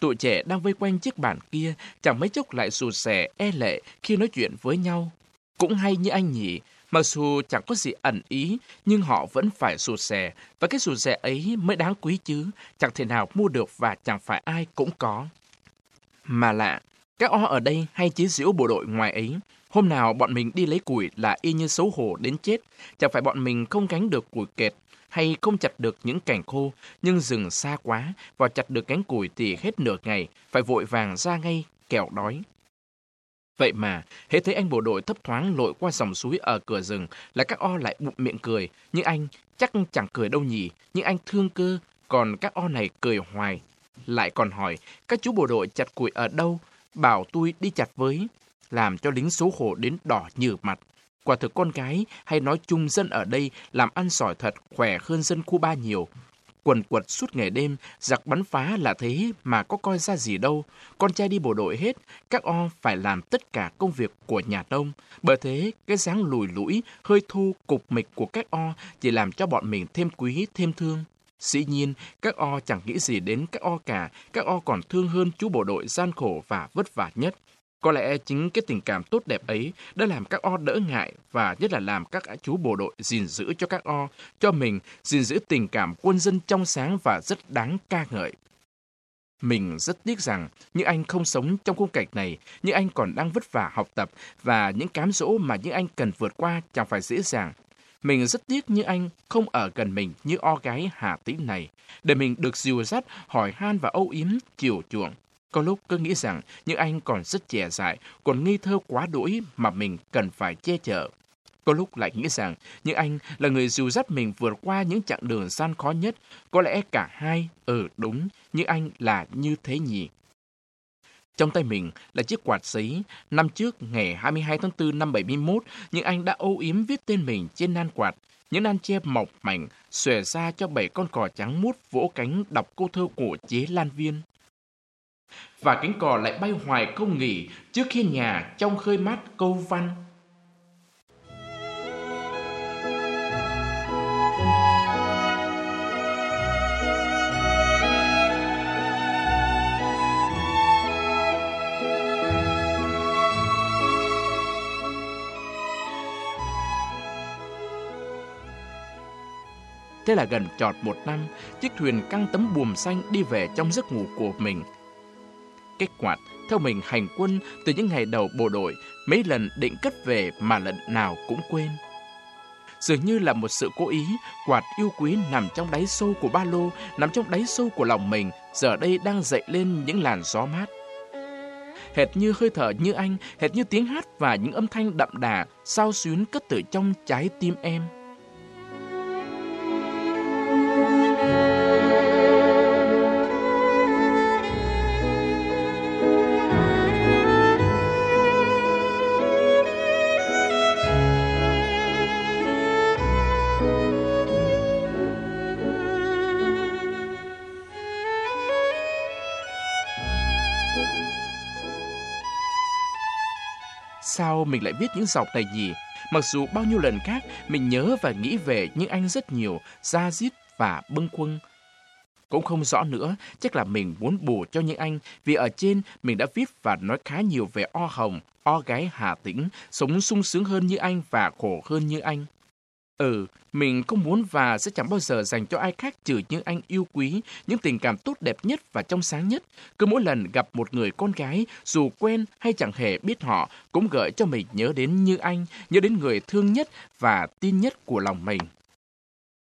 Tụi trẻ đang vây quanh chiếc bàn kia, chẳng mấy chốc lại rụt sẻ, e lệ khi nói chuyện với nhau. Cũng hay như anh nhỉ, Mặc dù chẳng có gì ẩn ý, nhưng họ vẫn phải rụt rè, và cái rụt rè ấy mới đáng quý chứ, chẳng thể nào mua được và chẳng phải ai cũng có. Mà lạ, các o ở đây hay chế giễu bộ đội ngoài ấy. Hôm nào bọn mình đi lấy củi là y như xấu hổ đến chết, chẳng phải bọn mình không gánh được củi kẹt, hay không chặt được những cành khô, nhưng rừng xa quá, và chặt được cánh củi thì hết nửa ngày, phải vội vàng ra ngay, kẻo đói. Vậy mà, hễ thấy anh bộ đội thấp thoáng lội qua dòng suối ở cửa rừng là các o lại bụng miệng cười. Nhưng anh chắc chẳng cười đâu nhỉ, nhưng anh thương cơ, còn các o này cười hoài. Lại còn hỏi, các chú bộ đội chặt củi ở đâu? Bảo tôi đi chặt với. Làm cho lính xấu hổ đến đỏ nhừ mặt. Quả thực con gái hay nói chung dân ở đây làm ăn sỏi thật khỏe hơn dân khu ba nhiều quần quật suốt ngày đêm, giặc bắn phá là thế mà có coi ra gì đâu. Con trai đi bộ đội hết, các o phải làm tất cả công việc của nhà nông. Bởi thế, cái dáng lùi lũi, hơi thu cục mịch của các o chỉ làm cho bọn mình thêm quý, thêm thương. Dĩ nhiên, các o chẳng nghĩ gì đến các o cả, các o còn thương hơn chú bộ đội gian khổ và vất vả nhất. Có lẽ chính cái tình cảm tốt đẹp ấy đã làm các o đỡ ngại và nhất là làm các chú bộ đội gìn giữ cho các o, cho mình gìn giữ tình cảm quân dân trong sáng và rất đáng ca ngợi. Mình rất tiếc rằng những anh không sống trong khung cảnh này, những anh còn đang vất vả học tập và những cám dỗ mà những anh cần vượt qua chẳng phải dễ dàng. Mình rất tiếc như anh không ở gần mình như o gái Hà Tĩnh này, để mình được dìu dắt, hỏi han và âu yếm, chiều chuộng. Có lúc cứ nghĩ rằng những anh còn rất trẻ dại, còn nghi thơ quá đỗi mà mình cần phải che chở. Có lúc lại nghĩ rằng những anh là người dìu dắt mình vượt qua những chặng đường gian khó nhất. Có lẽ cả hai, ừ đúng, những anh là như thế nhỉ. Trong tay mình là chiếc quạt giấy. Năm trước, ngày 22 tháng 4 năm 71, những anh đã âu yếm viết tên mình trên nan quạt. Những nan che mọc mảnh, xòe ra cho bảy con cò trắng mút vỗ cánh đọc câu thơ của chế Lan Viên và cánh cò lại bay hoài không nghỉ trước khi nhà trong khơi mát câu văn. Thế là gần trọt một năm, chiếc thuyền căng tấm buồm xanh đi về trong giấc ngủ của mình – kích quạt theo mình hành quân từ những ngày đầu bộ đội, mấy lần định cất về mà lần nào cũng quên. Dường như là một sự cố ý, quạt yêu quý nằm trong đáy sâu của ba lô, nằm trong đáy sâu của lòng mình, giờ đây đang dậy lên những làn gió mát. Hệt như hơi thở như anh, hệt như tiếng hát và những âm thanh đậm đà, sao xuyến cất từ trong trái tim em. Sao mình lại viết những dòng này nhỉ? Mặc dù bao nhiêu lần khác mình nhớ và nghĩ về những anh rất nhiều, ra diết và bâng quâng. Cũng không rõ nữa, chắc là mình muốn bù cho những anh vì ở trên mình đã viết và nói khá nhiều về O Hồng, O gái Hà Tĩnh, sống sung sướng hơn như anh và khổ hơn như anh. Ừ, mình không muốn và sẽ chẳng bao giờ dành cho ai khác trừ những anh yêu quý, những tình cảm tốt đẹp nhất và trong sáng nhất. Cứ mỗi lần gặp một người con gái, dù quen hay chẳng hề biết họ, cũng gợi cho mình nhớ đến như anh, nhớ đến người thương nhất và tin nhất của lòng mình.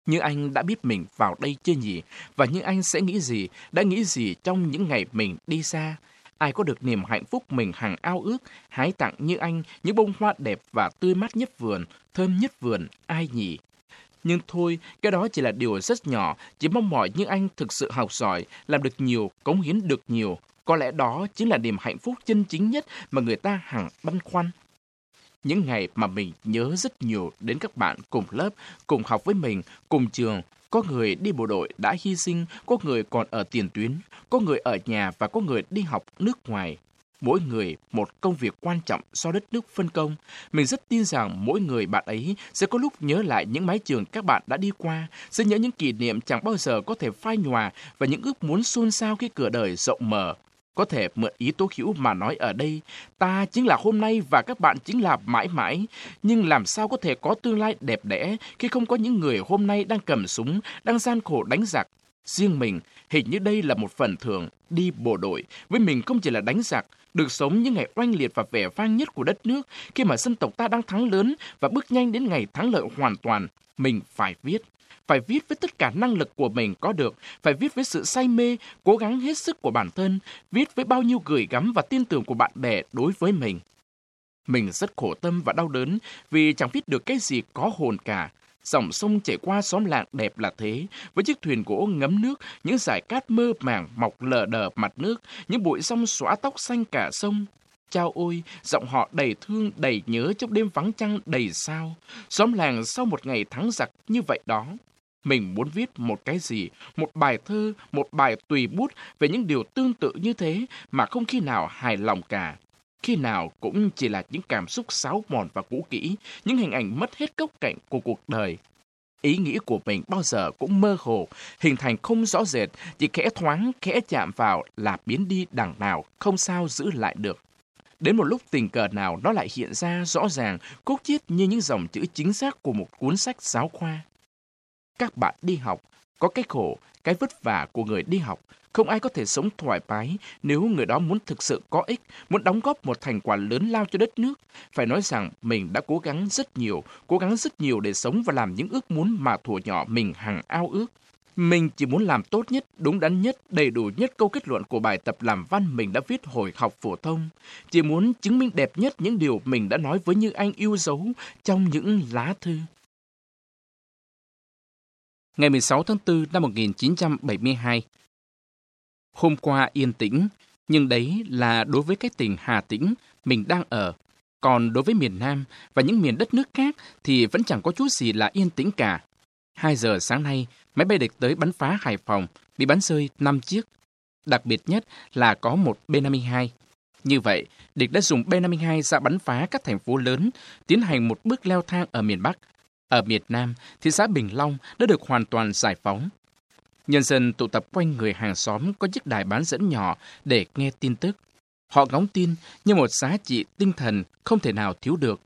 Như anh đã biết mình vào đây chưa nhỉ? Và như anh sẽ nghĩ gì, đã nghĩ gì trong những ngày mình đi xa? Ai có được niềm hạnh phúc mình hằng ao ước, hái tặng như anh những bông hoa đẹp và tươi mát nhất vườn, thơm nhất vườn, ai nhỉ? Nhưng thôi, cái đó chỉ là điều rất nhỏ, chỉ mong mỏi như anh thực sự học giỏi, làm được nhiều, cống hiến được nhiều. Có lẽ đó chính là niềm hạnh phúc chân chính nhất mà người ta hằng băn khoăn. Những ngày mà mình nhớ rất nhiều đến các bạn cùng lớp, cùng học với mình, cùng trường, có người đi bộ đội đã hy sinh, có người còn ở tiền tuyến, có người ở nhà và có người đi học nước ngoài. Mỗi người một công việc quan trọng do đất nước phân công. Mình rất tin rằng mỗi người bạn ấy sẽ có lúc nhớ lại những mái trường các bạn đã đi qua, sẽ nhớ những kỷ niệm chẳng bao giờ có thể phai nhòa và những ước muốn xôn xao khi cửa đời rộng mở. Có thể mượn ý tố hữu mà nói ở đây, ta chính là hôm nay và các bạn chính là mãi mãi. Nhưng làm sao có thể có tương lai đẹp đẽ khi không có những người hôm nay đang cầm súng, đang gian khổ đánh giặc. Riêng mình, hình như đây là một phần thưởng đi bộ đội. Với mình không chỉ là đánh giặc, được sống những ngày oanh liệt và vẻ vang nhất của đất nước khi mà dân tộc ta đang thắng lớn và bước nhanh đến ngày thắng lợi hoàn toàn. Mình phải viết phải viết với tất cả năng lực của mình có được, phải viết với sự say mê, cố gắng hết sức của bản thân, viết với bao nhiêu gửi gắm và tin tưởng của bạn bè đối với mình. Mình rất khổ tâm và đau đớn vì chẳng viết được cái gì có hồn cả. Dòng sông chảy qua xóm làng đẹp là thế, với chiếc thuyền gỗ ngấm nước, những dải cát mơ màng mọc lờ đờ mặt nước, những bụi sông xóa tóc xanh cả sông. Chao ôi, giọng họ đầy thương, đầy nhớ trong đêm vắng trăng đầy sao. Xóm làng sau một ngày thắng giặc như vậy đó. Mình muốn viết một cái gì, một bài thơ, một bài tùy bút về những điều tương tự như thế mà không khi nào hài lòng cả. Khi nào cũng chỉ là những cảm xúc xáo mòn và cũ kỹ, những hình ảnh mất hết góc cạnh của cuộc đời. Ý nghĩ của mình bao giờ cũng mơ hồ, hình thành không rõ rệt, chỉ khẽ thoáng, khẽ chạm vào là biến đi đằng nào, không sao giữ lại được. Đến một lúc tình cờ nào nó lại hiện ra rõ ràng, cốt chiết như những dòng chữ chính xác của một cuốn sách giáo khoa các bạn đi học, có cái khổ, cái vất vả của người đi học. Không ai có thể sống thoải mái nếu người đó muốn thực sự có ích, muốn đóng góp một thành quả lớn lao cho đất nước. Phải nói rằng mình đã cố gắng rất nhiều, cố gắng rất nhiều để sống và làm những ước muốn mà thuở nhỏ mình hằng ao ước. Mình chỉ muốn làm tốt nhất, đúng đắn nhất, đầy đủ nhất câu kết luận của bài tập làm văn mình đã viết hồi học phổ thông. Chỉ muốn chứng minh đẹp nhất những điều mình đã nói với Như Anh yêu dấu trong những lá thư ngày 16 tháng 4 năm 1972. Hôm qua yên tĩnh, nhưng đấy là đối với cái tỉnh Hà Tĩnh mình đang ở. Còn đối với miền Nam và những miền đất nước khác thì vẫn chẳng có chút gì là yên tĩnh cả. 2 giờ sáng nay, máy bay địch tới bắn phá Hải Phòng, bị bắn rơi 5 chiếc. Đặc biệt nhất là có một B-52. Như vậy, địch đã dùng B-52 ra bắn phá các thành phố lớn, tiến hành một bước leo thang ở miền Bắc ở Việt Nam, thị xã Bình Long đã được hoàn toàn giải phóng. Nhân dân tụ tập quanh người hàng xóm có chiếc đài bán dẫn nhỏ để nghe tin tức. Họ ngóng tin như một giá trị tinh thần không thể nào thiếu được.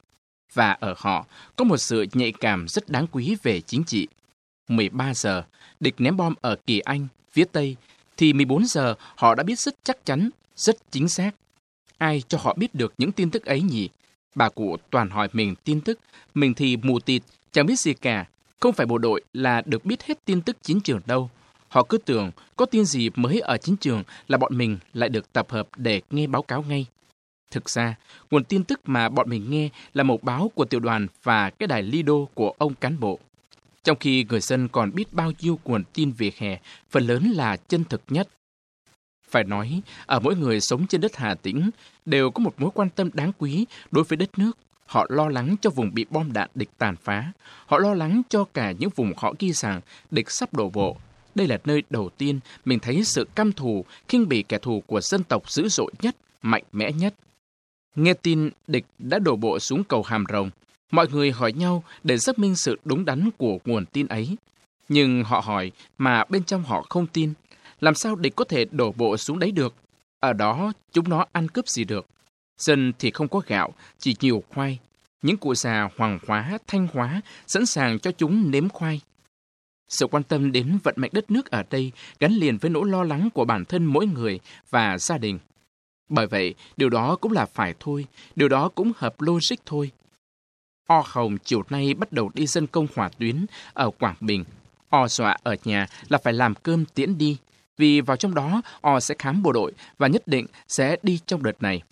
Và ở họ có một sự nhạy cảm rất đáng quý về chính trị. 13 giờ, địch ném bom ở Kỳ Anh, phía Tây, thì 14 giờ họ đã biết rất chắc chắn, rất chính xác. Ai cho họ biết được những tin tức ấy nhỉ? Bà cụ toàn hỏi mình tin tức, mình thì mù tịt, Chẳng biết gì cả, không phải bộ đội là được biết hết tin tức chiến trường đâu. Họ cứ tưởng có tin gì mới ở chiến trường là bọn mình lại được tập hợp để nghe báo cáo ngay. Thực ra, nguồn tin tức mà bọn mình nghe là một báo của tiểu đoàn và cái đài Lido của ông cán bộ. Trong khi người dân còn biết bao nhiêu nguồn tin về hè, phần lớn là chân thực nhất. Phải nói, ở mỗi người sống trên đất Hà Tĩnh đều có một mối quan tâm đáng quý đối với đất nước Họ lo lắng cho vùng bị bom đạn địch tàn phá. Họ lo lắng cho cả những vùng họ ghi rằng địch sắp đổ bộ. Đây là nơi đầu tiên mình thấy sự căm thù, khinh bỉ kẻ thù của dân tộc dữ dội nhất, mạnh mẽ nhất. Nghe tin địch đã đổ bộ xuống cầu Hàm Rồng, mọi người hỏi nhau để xác minh sự đúng đắn của nguồn tin ấy. Nhưng họ hỏi mà bên trong họ không tin. Làm sao địch có thể đổ bộ xuống đấy được? Ở đó chúng nó ăn cướp gì được? Dân thì không có gạo, chỉ nhiều khoai. Những cụ già hoàng hóa, thanh hóa, sẵn sàng cho chúng nếm khoai. Sự quan tâm đến vận mệnh đất nước ở đây gắn liền với nỗi lo lắng của bản thân mỗi người và gia đình. Bởi vậy, điều đó cũng là phải thôi, điều đó cũng hợp logic thôi. O Hồng chiều nay bắt đầu đi dân công hỏa tuyến ở Quảng Bình. O dọa ở nhà là phải làm cơm tiễn đi, vì vào trong đó O sẽ khám bộ đội và nhất định sẽ đi trong đợt này.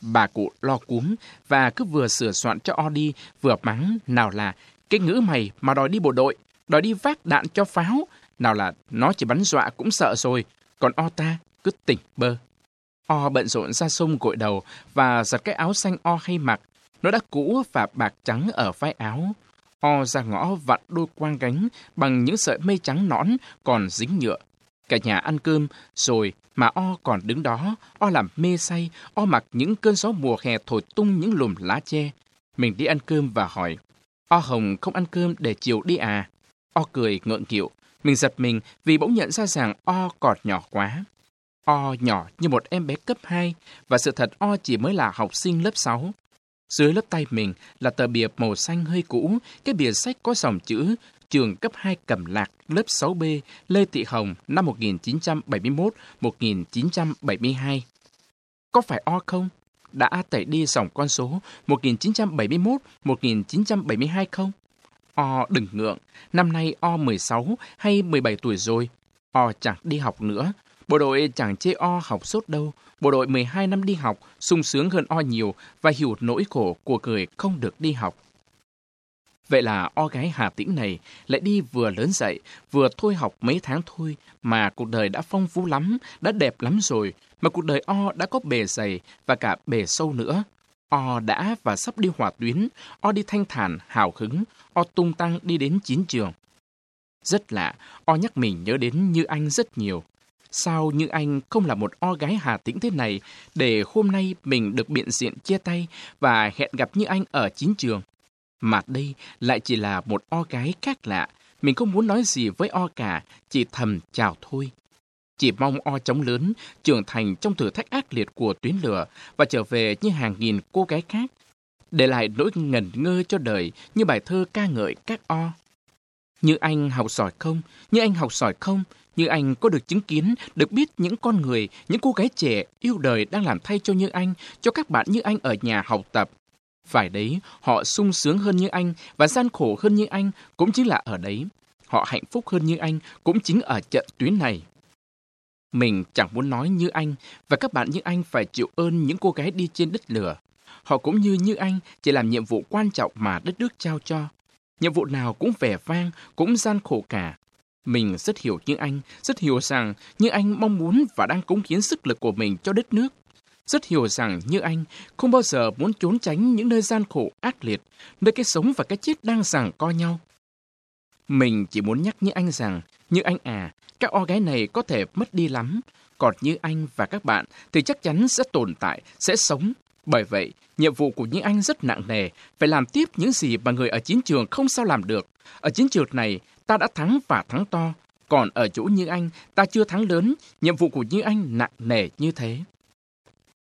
Bà cụ lo cúm và cứ vừa sửa soạn cho O đi, vừa mắng nào là cái ngữ mày mà đòi đi bộ đội, đòi đi vác đạn cho pháo, nào là nó chỉ bắn dọa cũng sợ rồi, còn O ta cứ tỉnh bơ. O bận rộn ra sông gội đầu và giặt cái áo xanh O hay mặc. Nó đã cũ và bạc trắng ở vai áo. O ra ngõ vặn đôi quang gánh bằng những sợi mây trắng nõn còn dính nhựa. Cả nhà ăn cơm, rồi mà O còn đứng đó, O làm mê say, O mặc những cơn gió mùa hè thổi tung những lùm lá che. Mình đi ăn cơm và hỏi, O Hồng không ăn cơm để chiều đi à? O cười ngượng nghịu. Mình giật mình vì bỗng nhận ra rằng O còn nhỏ quá. O nhỏ như một em bé cấp 2 và sự thật O chỉ mới là học sinh lớp 6. Dưới lớp tay mình là tờ bìa màu xanh hơi cũ, cái bìa sách có dòng chữ trường cấp 2 Cẩm Lạc, lớp 6B, Lê Thị Hồng, năm 1971-1972. Có phải O không? Đã tẩy đi dòng con số 1971-1972 không? O đừng ngượng, năm nay O 16 hay 17 tuổi rồi. O chẳng đi học nữa, Bộ đội chẳng chê O học sốt đâu. Bộ đội 12 năm đi học, sung sướng hơn O nhiều và hiểu nỗi khổ của người không được đi học. Vậy là O gái Hà Tĩnh này lại đi vừa lớn dậy, vừa thôi học mấy tháng thôi mà cuộc đời đã phong phú lắm, đã đẹp lắm rồi, mà cuộc đời O đã có bề dày và cả bề sâu nữa. O đã và sắp đi hỏa tuyến, O đi thanh thản, hào hứng, O tung tăng đi đến chiến trường. Rất lạ, O nhắc mình nhớ đến Như Anh rất nhiều. Sao như anh không là một o gái Hà Tĩnh thế này để hôm nay mình được biện diện chia tay và hẹn gặp như anh ở chiến trường? Mà đây lại chỉ là một o gái khác lạ. Mình không muốn nói gì với o cả, chỉ thầm chào thôi. Chỉ mong o chống lớn, trưởng thành trong thử thách ác liệt của tuyến lửa và trở về như hàng nghìn cô gái khác. Để lại nỗi ngẩn ngơ cho đời như bài thơ ca ngợi các o. Như anh học giỏi không? Như anh học giỏi không? Như anh có được chứng kiến, được biết những con người, những cô gái trẻ yêu đời đang làm thay cho Như Anh, cho các bạn Như Anh ở nhà học tập. Phải đấy, họ sung sướng hơn Như Anh và gian khổ hơn Như Anh cũng chính là ở đấy. Họ hạnh phúc hơn Như Anh cũng chính ở trận tuyến này. Mình chẳng muốn nói như anh và các bạn như anh phải chịu ơn những cô gái đi trên đất lửa. Họ cũng như như anh chỉ làm nhiệm vụ quan trọng mà đất nước trao cho. Nhiệm vụ nào cũng vẻ vang, cũng gian khổ cả. Mình rất hiểu như anh, rất hiểu rằng như anh mong muốn và đang cống hiến sức lực của mình cho đất nước. Rất hiểu rằng như anh không bao giờ muốn trốn tránh những nơi gian khổ ác liệt, nơi cái sống và cái chết đang giằng co nhau. Mình chỉ muốn nhắc như anh rằng, như anh à, các o gái này có thể mất đi lắm, còn như anh và các bạn thì chắc chắn sẽ tồn tại, sẽ sống. Bởi vậy, nhiệm vụ của những anh rất nặng nề, phải làm tiếp những gì mà người ở chiến trường không sao làm được. Ở chiến trường này, ta đã thắng và thắng to. Còn ở chỗ Như Anh, ta chưa thắng lớn, nhiệm vụ của Như Anh nặng nề như thế.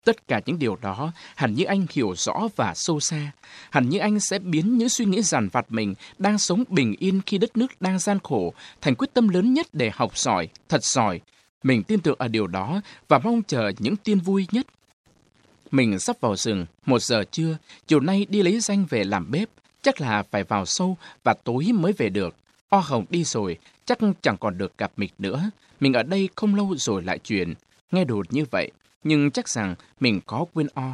Tất cả những điều đó hẳn như anh hiểu rõ và sâu xa. Hẳn như anh sẽ biến những suy nghĩ giàn vặt mình đang sống bình yên khi đất nước đang gian khổ thành quyết tâm lớn nhất để học giỏi, thật giỏi. Mình tin tưởng ở điều đó và mong chờ những tin vui nhất. Mình sắp vào rừng, một giờ trưa, chiều nay đi lấy danh về làm bếp. Chắc là phải vào sâu và tối mới về được. O Hồng đi rồi, chắc chẳng còn được gặp mình nữa. Mình ở đây không lâu rồi lại chuyển. Nghe đồn như vậy, nhưng chắc rằng mình có quên O.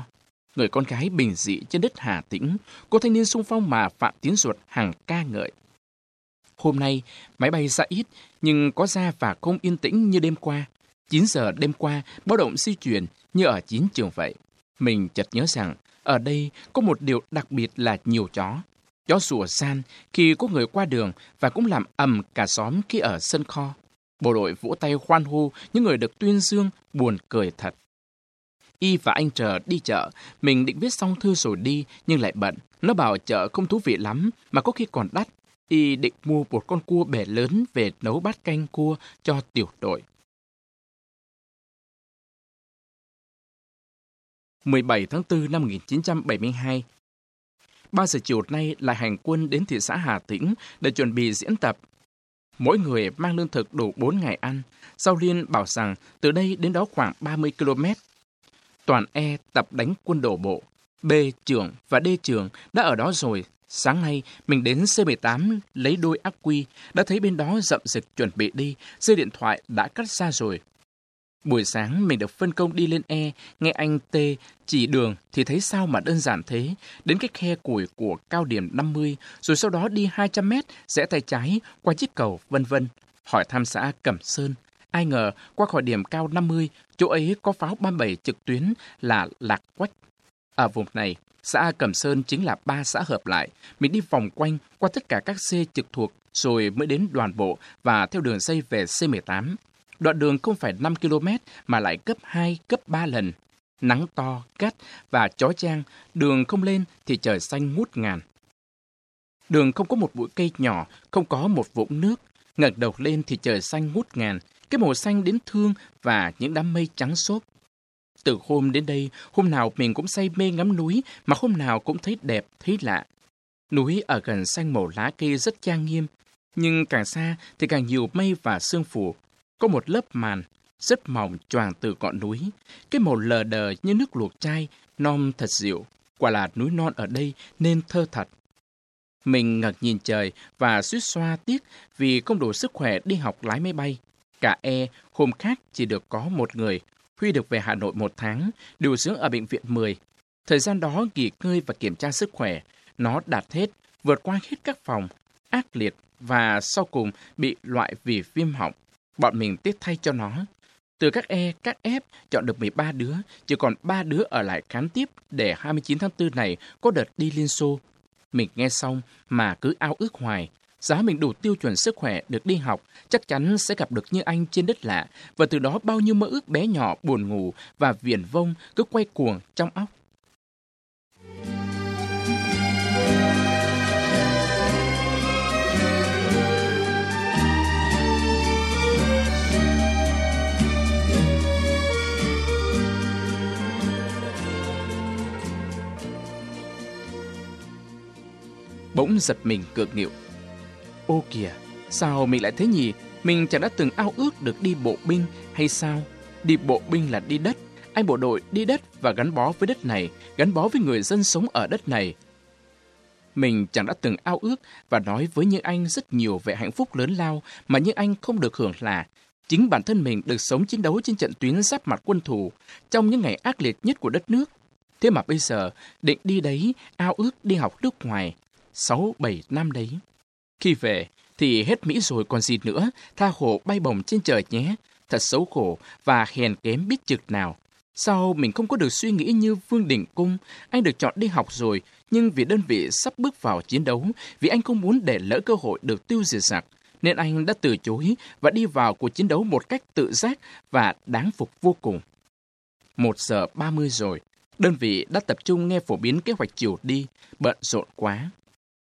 Người con gái bình dị trên đất Hà Tĩnh, cô thanh niên sung phong mà Phạm Tiến duật hàng ca ngợi. Hôm nay, máy bay ra ít, nhưng có ra và không yên tĩnh như đêm qua. 9 giờ đêm qua, báo động di chuyển như ở chiến trường vậy. Mình chợt nhớ rằng, ở đây có một điều đặc biệt là nhiều chó. Chó sủa san khi có người qua đường và cũng làm ầm cả xóm khi ở sân kho. Bộ đội vỗ tay khoan hô những người được tuyên dương buồn cười thật. Y và anh chờ đi chợ, mình định viết xong thư rồi đi, nhưng lại bận. Nó bảo chợ không thú vị lắm, mà có khi còn đắt. Y định mua một con cua bể lớn về nấu bát canh cua cho tiểu đội. 17 tháng 4 năm 1972 3 giờ chiều nay lại hành quân đến thị xã Hà Tĩnh để chuẩn bị diễn tập. Mỗi người mang lương thực đủ 4 ngày ăn. Giao Liên bảo rằng từ đây đến đó khoảng 30 km. Toàn E tập đánh quân đổ bộ. B trưởng và D trưởng đã ở đó rồi. Sáng nay, mình đến C18 lấy đôi ác quy, đã thấy bên đó rậm dịch chuẩn bị đi, dây điện thoại đã cắt xa rồi. Buổi sáng mình được phân công đi lên E, nghe anh T chỉ đường thì thấy sao mà đơn giản thế. Đến cái khe củi của cao điểm 50, rồi sau đó đi 200 mét, rẽ tay trái, qua chiếc cầu, vân vân. Hỏi thăm xã Cẩm Sơn. Ai ngờ, qua khỏi điểm cao 50, chỗ ấy có pháo 37 trực tuyến là Lạc Quách. Ở vùng này, xã Cẩm Sơn chính là ba xã hợp lại. Mình đi vòng quanh qua tất cả các C trực thuộc rồi mới đến đoàn bộ và theo đường dây về C18. Đoạn đường không phải 5 km mà lại gấp 2, gấp 3 lần. Nắng to, gắt và chó chang, đường không lên thì trời xanh ngút ngàn. Đường không có một bụi cây nhỏ, không có một vũng nước. ngẩng đầu lên thì trời xanh ngút ngàn, cái màu xanh đến thương và những đám mây trắng xốp. Từ hôm đến đây, hôm nào mình cũng say mê ngắm núi, mà hôm nào cũng thấy đẹp, thấy lạ. Núi ở gần xanh màu lá cây rất trang nghiêm, nhưng càng xa thì càng nhiều mây và sương phủ, có một lớp màn rất mỏng choàng từ ngọn núi. Cái màu lờ đờ như nước luộc chai, non thật dịu. Quả là núi non ở đây nên thơ thật. Mình ngẩng nhìn trời và suýt xoa tiếc vì không đủ sức khỏe đi học lái máy bay. Cả E, hôm khác chỉ được có một người. Huy được về Hà Nội một tháng, điều dưỡng ở bệnh viện 10. Thời gian đó nghỉ ngơi và kiểm tra sức khỏe. Nó đạt hết, vượt qua hết các phòng, ác liệt và sau cùng bị loại vì viêm họng. Bọn mình tiếc thay cho nó. Từ các E, các F chọn được 13 đứa, chỉ còn 3 đứa ở lại khám tiếp để 29 tháng 4 này có đợt đi Liên Xô. Mình nghe xong mà cứ ao ước hoài. Giá mình đủ tiêu chuẩn sức khỏe được đi học, chắc chắn sẽ gặp được như anh trên đất lạ, và từ đó bao nhiêu mơ ước bé nhỏ buồn ngủ và viển vông cứ quay cuồng trong óc. bỗng giật mình cược nghịu. Ô kìa, sao mình lại thế nhỉ? Mình chẳng đã từng ao ước được đi bộ binh hay sao? Đi bộ binh là đi đất. Anh bộ đội đi đất và gắn bó với đất này, gắn bó với người dân sống ở đất này. Mình chẳng đã từng ao ước và nói với những anh rất nhiều về hạnh phúc lớn lao mà những anh không được hưởng là chính bản thân mình được sống chiến đấu trên trận tuyến giáp mặt quân thù trong những ngày ác liệt nhất của đất nước. Thế mà bây giờ, định đi đấy, ao ước đi học nước ngoài, 6-7 năm đấy. Khi về thì hết Mỹ rồi còn gì nữa, tha hồ bay bổng trên trời nhé. Thật xấu khổ và hèn kém biết chực nào. Sao mình không có được suy nghĩ như Vương Đình Cung, anh được chọn đi học rồi, nhưng vì đơn vị sắp bước vào chiến đấu, vì anh không muốn để lỡ cơ hội được tiêu diệt giặc, nên anh đã từ chối và đi vào cuộc chiến đấu một cách tự giác và đáng phục vô cùng. Một giờ ba mươi rồi, đơn vị đã tập trung nghe phổ biến kế hoạch chiều đi, bận rộn quá.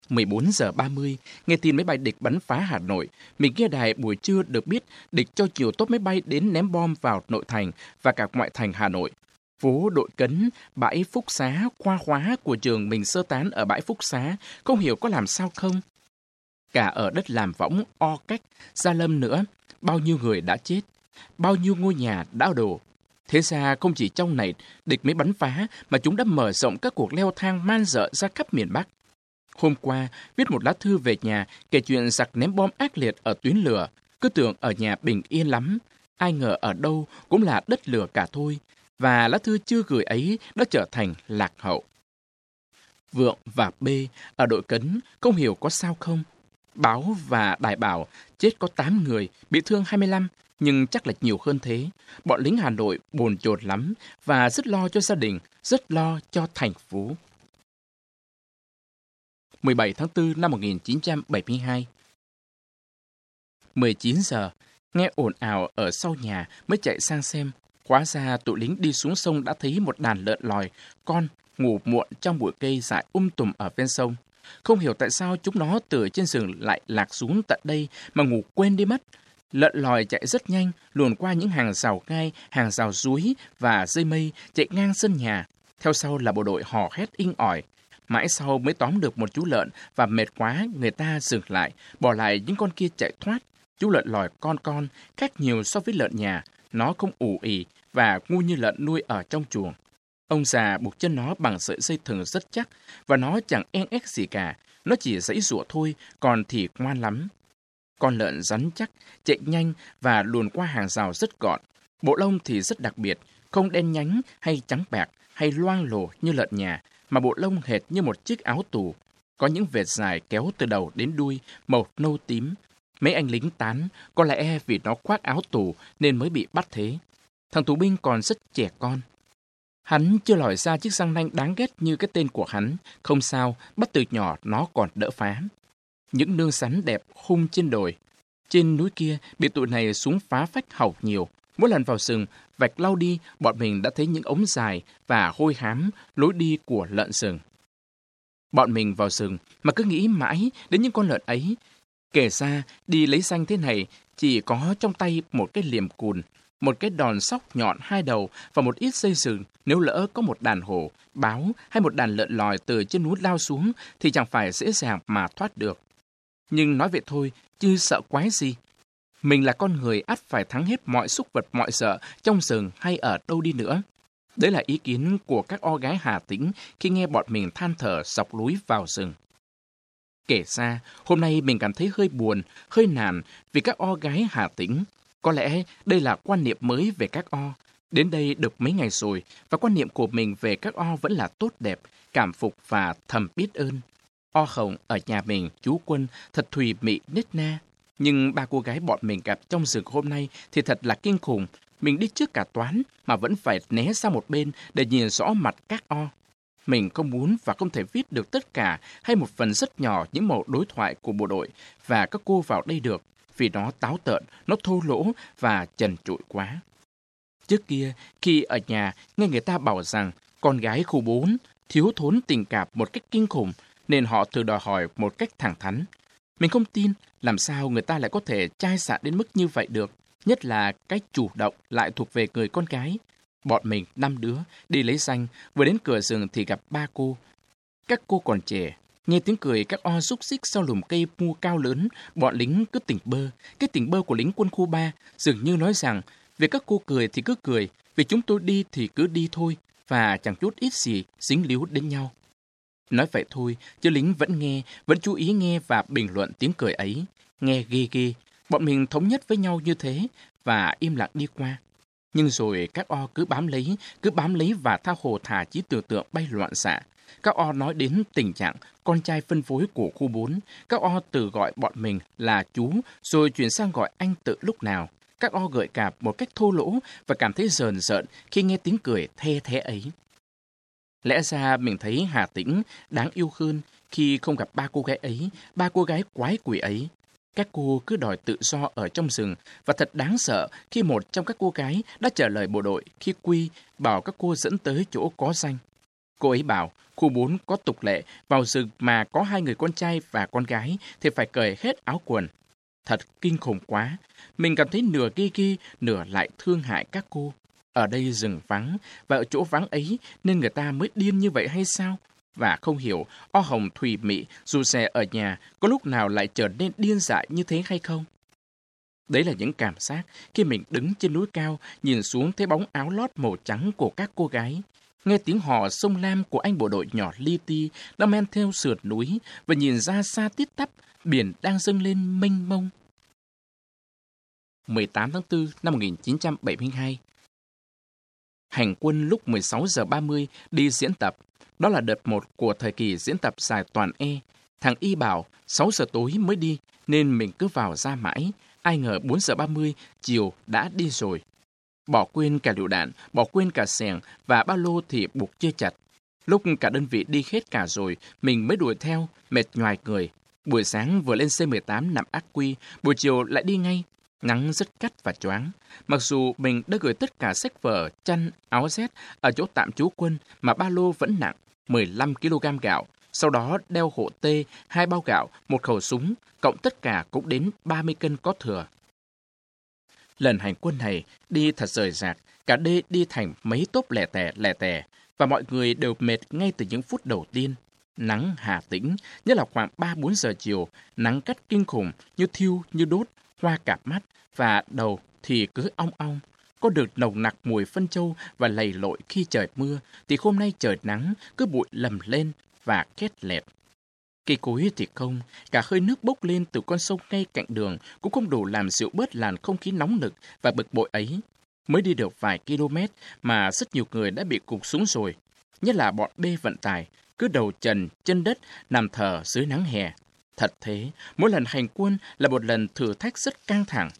14 giờ 30, nghe tin máy bay địch bắn phá Hà Nội, mình nghe đài buổi trưa được biết địch cho chiều tốt máy bay đến ném bom vào nội thành và cả ngoại thành Hà Nội. Phố Đội Cấn, bãi Phúc Xá, khoa khóa của trường mình sơ tán ở bãi Phúc Xá, không hiểu có làm sao không? Cả ở đất làm võng, o cách, gia lâm nữa, bao nhiêu người đã chết, bao nhiêu ngôi nhà đã đổ. Thế ra không chỉ trong này địch mới bắn phá, mà chúng đã mở rộng các cuộc leo thang man dợ ra khắp miền Bắc. Hôm qua, viết một lá thư về nhà kể chuyện giặc ném bom ác liệt ở tuyến lửa. Cứ tưởng ở nhà bình yên lắm. Ai ngờ ở đâu cũng là đất lửa cả thôi. Và lá thư chưa gửi ấy đã trở thành lạc hậu. Vượng và B ở đội cấn không hiểu có sao không. Báo và đại bảo chết có 8 người, bị thương 25, nhưng chắc là nhiều hơn thế. Bọn lính Hà Nội bồn chồn lắm và rất lo cho gia đình, rất lo cho thành phố. 17 tháng 4 năm 1972. 19 giờ, nghe ồn ào ở sau nhà mới chạy sang xem. Quá ra tụi lính đi xuống sông đã thấy một đàn lợn lòi, con, ngủ muộn trong bụi cây dại um tùm ở ven sông. Không hiểu tại sao chúng nó từ trên rừng lại lạc xuống tận đây mà ngủ quên đi mất. Lợn lòi chạy rất nhanh, luồn qua những hàng rào gai, hàng rào ruối và dây mây chạy ngang sân nhà. Theo sau là bộ đội hò hét inh ỏi. Mãi sau mới tóm được một chú lợn và mệt quá người ta dừng lại, bỏ lại những con kia chạy thoát. Chú lợn lòi con con, khác nhiều so với lợn nhà. Nó không ủ ỉ và ngu như lợn nuôi ở trong chuồng. Ông già buộc chân nó bằng sợi dây thừng rất chắc và nó chẳng en ép gì cả. Nó chỉ giãy rụa thôi, còn thì ngoan lắm. Con lợn rắn chắc, chạy nhanh và luồn qua hàng rào rất gọn. Bộ lông thì rất đặc biệt, không đen nhánh hay trắng bạc hay loang lổ như lợn nhà, mà bộ lông hệt như một chiếc áo tù. Có những vệt dài kéo từ đầu đến đuôi, màu nâu tím. Mấy anh lính tán, có lẽ vì nó khoác áo tù nên mới bị bắt thế. Thằng tù binh còn rất trẻ con. Hắn chưa lòi ra chiếc răng nanh đáng ghét như cái tên của hắn. Không sao, bắt từ nhỏ nó còn đỡ phá. Những nương sắn đẹp hung trên đồi. Trên núi kia, bị tụi này xuống phá phách hầu nhiều. Mỗi lần vào rừng, vạch lau đi, bọn mình đã thấy những ống dài và hôi hám lối đi của lợn rừng. Bọn mình vào rừng mà cứ nghĩ mãi đến những con lợn ấy. Kể ra, đi lấy xanh thế này, chỉ có trong tay một cái liềm cùn, một cái đòn sóc nhọn hai đầu và một ít dây sừng. Nếu lỡ có một đàn hổ, báo hay một đàn lợn lòi từ trên núi lao xuống thì chẳng phải dễ dàng mà thoát được. Nhưng nói vậy thôi, chứ sợ quái gì. Mình là con người ắt phải thắng hết mọi súc vật mọi sợ trong rừng hay ở đâu đi nữa. Đấy là ý kiến của các o gái Hà Tĩnh khi nghe bọn mình than thở dọc núi vào rừng. Kể ra, hôm nay mình cảm thấy hơi buồn, hơi nản vì các o gái Hà Tĩnh. Có lẽ đây là quan niệm mới về các o. Đến đây được mấy ngày rồi và quan niệm của mình về các o vẫn là tốt đẹp, cảm phục và thầm biết ơn. O Hồng ở nhà mình, chú Quân, thật thùy mị nết na. Nhưng ba cô gái bọn mình gặp trong rừng hôm nay thì thật là kinh khủng. Mình đi trước cả toán mà vẫn phải né sang một bên để nhìn rõ mặt các o. Mình không muốn và không thể viết được tất cả hay một phần rất nhỏ những mẫu đối thoại của bộ đội và các cô vào đây được vì nó táo tợn, nó thô lỗ và trần trụi quá. Trước kia, khi ở nhà, nghe người ta bảo rằng con gái khu 4 thiếu thốn tình cảm một cách kinh khủng nên họ thường đòi hỏi một cách thẳng thắn. Mình không tin làm sao người ta lại có thể chai xạ đến mức như vậy được, nhất là cách chủ động lại thuộc về người con gái. Bọn mình năm đứa đi lấy xanh, vừa đến cửa rừng thì gặp ba cô. Các cô còn trẻ, nghe tiếng cười các o xúc xích sau lùm cây mua cao lớn, bọn lính cứ tỉnh bơ. Cái tỉnh bơ của lính quân khu 3 dường như nói rằng, việc các cô cười thì cứ cười, vì chúng tôi đi thì cứ đi thôi, và chẳng chút ít gì dính líu đến nhau. Nói vậy thôi, chứ lính vẫn nghe, vẫn chú ý nghe và bình luận tiếng cười ấy. Nghe ghê ghê, bọn mình thống nhất với nhau như thế và im lặng đi qua. Nhưng rồi các o cứ bám lấy, cứ bám lấy và tha hồ thả trí tưởng tượng bay loạn xạ. Các o nói đến tình trạng con trai phân phối của khu 4. Các o từ gọi bọn mình là chú, rồi chuyển sang gọi anh tự lúc nào. Các o gợi cảm một cách thô lỗ và cảm thấy rờn rợn khi nghe tiếng cười the thế ấy. Lẽ ra mình thấy Hà Tĩnh đáng yêu hơn khi không gặp ba cô gái ấy, ba cô gái quái quỷ ấy. Các cô cứ đòi tự do ở trong rừng và thật đáng sợ khi một trong các cô gái đã trả lời bộ đội khi Quy bảo các cô dẫn tới chỗ có danh. Cô ấy bảo khu 4 có tục lệ vào rừng mà có hai người con trai và con gái thì phải cởi hết áo quần. Thật kinh khủng quá. Mình cảm thấy nửa ghi ghi, nửa lại thương hại các cô. Ở đây rừng vắng, và ở chỗ vắng ấy nên người ta mới điên như vậy hay sao? Và không hiểu, o hồng thủy mị dù xe ở nhà có lúc nào lại trở nên điên dại như thế hay không? Đấy là những cảm giác khi mình đứng trên núi cao, nhìn xuống thấy bóng áo lót màu trắng của các cô gái. Nghe tiếng hò sông Lam của anh bộ đội nhỏ li ti đang men theo sườn núi và nhìn ra xa tít tắp, biển đang dâng lên mênh mông. 18 tháng 4 năm 1972 hành quân lúc 16 giờ 30 đi diễn tập. Đó là đợt một của thời kỳ diễn tập dài toàn E. Thằng Y bảo 6 giờ tối mới đi, nên mình cứ vào ra mãi. Ai ngờ 4 giờ 30 chiều đã đi rồi. Bỏ quên cả lựu đạn, bỏ quên cả sèn và ba lô thì buộc chưa chặt. Lúc cả đơn vị đi hết cả rồi, mình mới đuổi theo, mệt nhoài người. Buổi sáng vừa lên C18 nằm ác quy, buổi chiều lại đi ngay. Nắng rất cắt và choáng. Mặc dù mình đã gửi tất cả sách vở, chăn, áo rét ở chỗ tạm trú quân mà ba lô vẫn nặng 15 kg gạo, sau đó đeo hộ tê, hai bao gạo, một khẩu súng, cộng tất cả cũng đến 30 cân có thừa. Lần hành quân này đi thật rời rạc, cả đê đi thành mấy tốp lẻ tẻ lẻ tẻ, và mọi người đều mệt ngay từ những phút đầu tiên. Nắng hà tĩnh, nhất là khoảng 3-4 giờ chiều, nắng cắt kinh khủng, như thiêu, như đốt, hoa cạp mắt, và đầu thì cứ ong ong. Có được nồng nặc mùi phân châu và lầy lội khi trời mưa, thì hôm nay trời nắng cứ bụi lầm lên và két lẹt. Cây cối thì không, cả hơi nước bốc lên từ con sông ngay cạnh đường cũng không đủ làm dịu bớt làn không khí nóng nực và bực bội ấy. Mới đi được vài km mà rất nhiều người đã bị cục xuống rồi, nhất là bọn bê vận tải, cứ đầu trần, chân đất, nằm thờ dưới nắng hè. Thật thế, mỗi lần hành quân là một lần thử thách rất căng thẳng.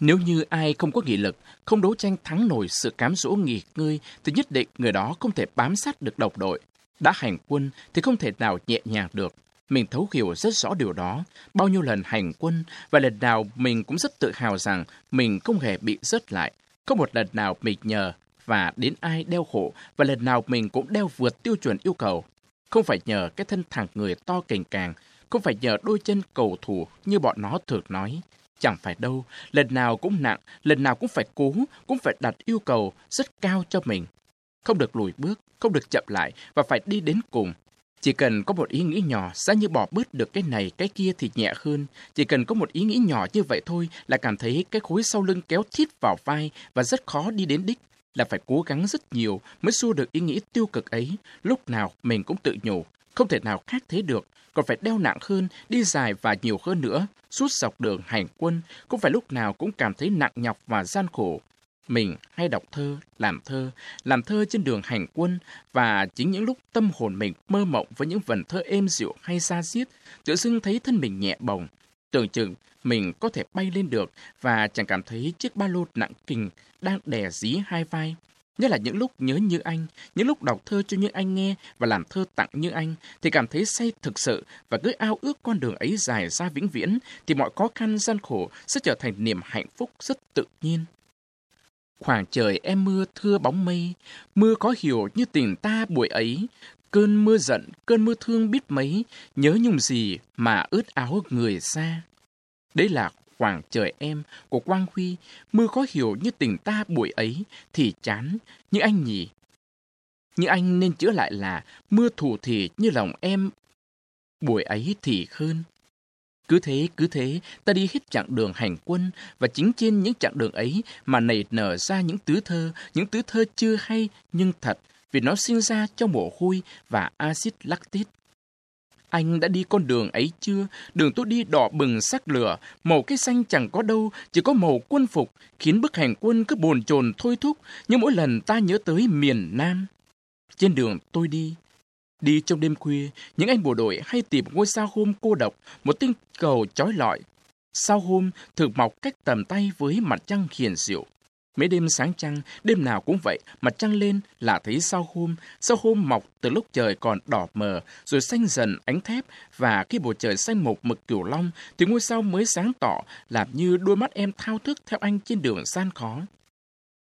Nếu như ai không có nghị lực, không đấu tranh thắng nổi sự cám dỗ nghỉ ngơi, thì nhất định người đó không thể bám sát được độc đội. Đã hành quân thì không thể nào nhẹ nhàng được. Mình thấu hiểu rất rõ điều đó. Bao nhiêu lần hành quân và lần nào mình cũng rất tự hào rằng mình không hề bị rớt lại. Có một lần nào mình nhờ và đến ai đeo khổ và lần nào mình cũng đeo vượt tiêu chuẩn yêu cầu. Không phải nhờ cái thân thẳng người to kềnh càng, không phải nhờ đôi chân cầu thủ như bọn nó thường nói. Chẳng phải đâu, lần nào cũng nặng, lần nào cũng phải cố, cũng phải đặt yêu cầu rất cao cho mình. Không được lùi bước, không được chậm lại và phải đi đến cùng. Chỉ cần có một ý nghĩ nhỏ, sẽ như bỏ bớt được cái này, cái kia thì nhẹ hơn. Chỉ cần có một ý nghĩ nhỏ như vậy thôi là cảm thấy cái khối sau lưng kéo thít vào vai và rất khó đi đến đích. Là phải cố gắng rất nhiều mới xua được ý nghĩ tiêu cực ấy. Lúc nào mình cũng tự nhủ, không thể nào khác thế được, còn phải đeo nặng hơn, đi dài và nhiều hơn nữa. Suốt dọc đường hành quân, cũng phải lúc nào cũng cảm thấy nặng nhọc và gian khổ. Mình hay đọc thơ, làm thơ, làm thơ trên đường hành quân và chính những lúc tâm hồn mình mơ mộng với những vần thơ êm dịu hay xa xiết, tự dưng thấy thân mình nhẹ bồng. Tưởng chừng mình có thể bay lên được và chẳng cảm thấy chiếc ba lô nặng kình đang đè dí hai vai. Nhất là những lúc nhớ như anh, những lúc đọc thơ cho như anh nghe và làm thơ tặng như anh, thì cảm thấy say thực sự và cứ ao ước con đường ấy dài ra vĩnh viễn, thì mọi khó khăn gian khổ sẽ trở thành niềm hạnh phúc rất tự nhiên. Khoảng trời em mưa thưa bóng mây, mưa có hiểu như tình ta buổi ấy, cơn mưa giận, cơn mưa thương biết mấy, nhớ nhung gì mà ướt áo người xa. Đấy là khoảng trời em của Quang Huy, mưa khó hiểu như tình ta buổi ấy thì chán như anh nhỉ. Như anh nên chữa lại là mưa thủ thì như lòng em buổi ấy thì hơn. Cứ thế, cứ thế, ta đi hết chặng đường hành quân, và chính trên những chặng đường ấy mà nảy nở ra những tứ thơ, những tứ thơ chưa hay nhưng thật, vì nó sinh ra trong mồ hôi và axit lactic. Anh đã đi con đường ấy chưa? Đường tôi đi đỏ bừng sắc lửa, màu cây xanh chẳng có đâu, chỉ có màu quân phục, khiến bức hành quân cứ bồn chồn thôi thúc, như mỗi lần ta nhớ tới miền Nam. Trên đường tôi đi, Đi trong đêm khuya, những anh bộ đội hay tìm ngôi sao hôm cô độc, một tinh cầu chói lọi. Sao hôm thường mọc cách tầm tay với mặt trăng hiền diệu. Mấy đêm sáng trăng, đêm nào cũng vậy, mặt trăng lên là thấy sao hôm. Sao hôm mọc từ lúc trời còn đỏ mờ, rồi xanh dần ánh thép, và khi bầu trời xanh một mực cửu long, thì ngôi sao mới sáng tỏ, làm như đôi mắt em thao thức theo anh trên đường gian khó.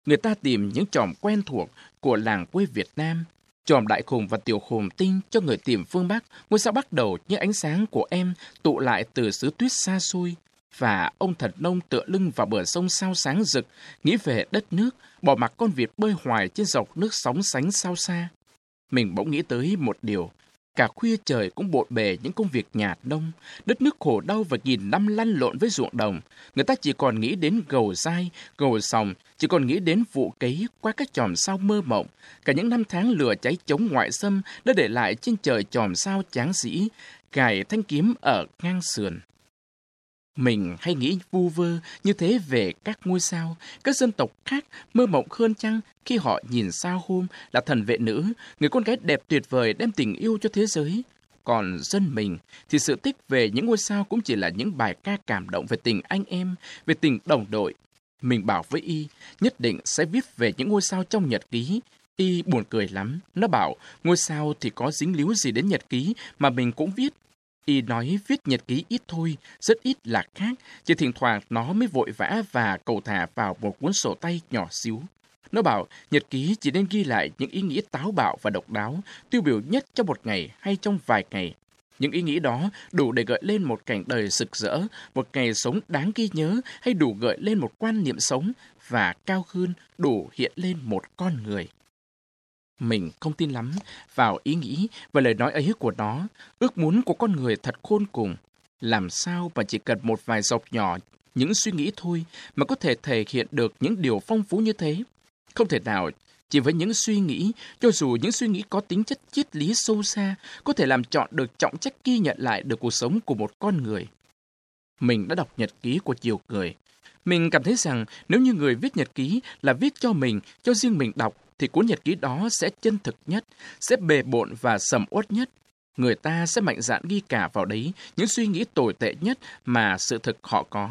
Người ta tìm những tròm quen thuộc của làng quê Việt Nam, Chòm đại khùng và tiểu khùng tinh cho người tìm phương Bắc, ngôi sao bắt đầu như ánh sáng của em tụ lại từ xứ tuyết xa xôi. Và ông thật nông tựa lưng vào bờ sông sao sáng rực, nghĩ về đất nước, bỏ mặc con vịt bơi hoài trên dọc nước sóng sánh sao xa. Mình bỗng nghĩ tới một điều, Cả khuya trời cũng bộn bề những công việc nhà nông, đất nước khổ đau và nghìn năm lăn lộn với ruộng đồng. Người ta chỉ còn nghĩ đến gầu dai, gầu sòng, chỉ còn nghĩ đến vụ cấy qua các chòm sao mơ mộng. Cả những năm tháng lửa cháy chống ngoại xâm đã để lại trên trời chòm sao tráng sĩ, gài thanh kiếm ở ngang sườn. Mình hay nghĩ vu vơ như thế về các ngôi sao, các dân tộc khác mơ mộng hơn chăng khi họ nhìn sao hôm là thần vệ nữ, người con gái đẹp tuyệt vời đem tình yêu cho thế giới. Còn dân mình thì sự tích về những ngôi sao cũng chỉ là những bài ca cảm động về tình anh em, về tình đồng đội. Mình bảo với Y nhất định sẽ viết về những ngôi sao trong nhật ký. Y buồn cười lắm, nó bảo ngôi sao thì có dính líu gì đến nhật ký mà mình cũng viết. Y nói viết nhật ký ít thôi, rất ít là khác, chỉ thỉnh thoảng nó mới vội vã và cầu thả vào một cuốn sổ tay nhỏ xíu. Nó bảo nhật ký chỉ nên ghi lại những ý nghĩ táo bạo và độc đáo, tiêu biểu nhất trong một ngày hay trong vài ngày. Những ý nghĩ đó đủ để gợi lên một cảnh đời rực rỡ, một ngày sống đáng ghi nhớ hay đủ gợi lên một quan niệm sống và cao hơn đủ hiện lên một con người. Mình không tin lắm vào ý nghĩ và lời nói ấy của nó. Ước muốn của con người thật khôn cùng. Làm sao mà chỉ cần một vài dọc nhỏ, những suy nghĩ thôi mà có thể thể hiện được những điều phong phú như thế? Không thể nào chỉ với những suy nghĩ, cho dù những suy nghĩ có tính chất triết lý sâu xa, có thể làm chọn được trọng trách ghi nhận lại được cuộc sống của một con người. Mình đã đọc nhật ký của nhiều người. Mình cảm thấy rằng nếu như người viết nhật ký là viết cho mình, cho riêng mình đọc, thì cuốn nhật ký đó sẽ chân thực nhất, sẽ bề bộn và sầm uất nhất. Người ta sẽ mạnh dạn ghi cả vào đấy những suy nghĩ tồi tệ nhất mà sự thực họ có.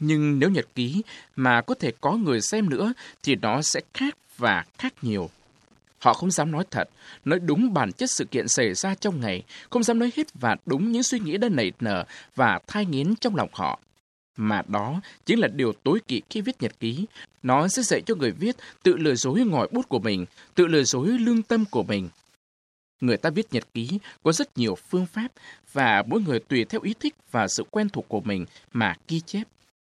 Nhưng nếu nhật ký mà có thể có người xem nữa thì nó sẽ khác và khác nhiều. Họ không dám nói thật, nói đúng bản chất sự kiện xảy ra trong ngày, không dám nói hết và đúng những suy nghĩ đã nảy nở và thai nghiến trong lòng họ. Mà đó chính là điều tối kỵ khi viết nhật ký. Nó sẽ dạy cho người viết tự lừa dối ngòi bút của mình, tự lừa dối lương tâm của mình. Người ta viết nhật ký có rất nhiều phương pháp và mỗi người tùy theo ý thích và sự quen thuộc của mình mà ghi chép.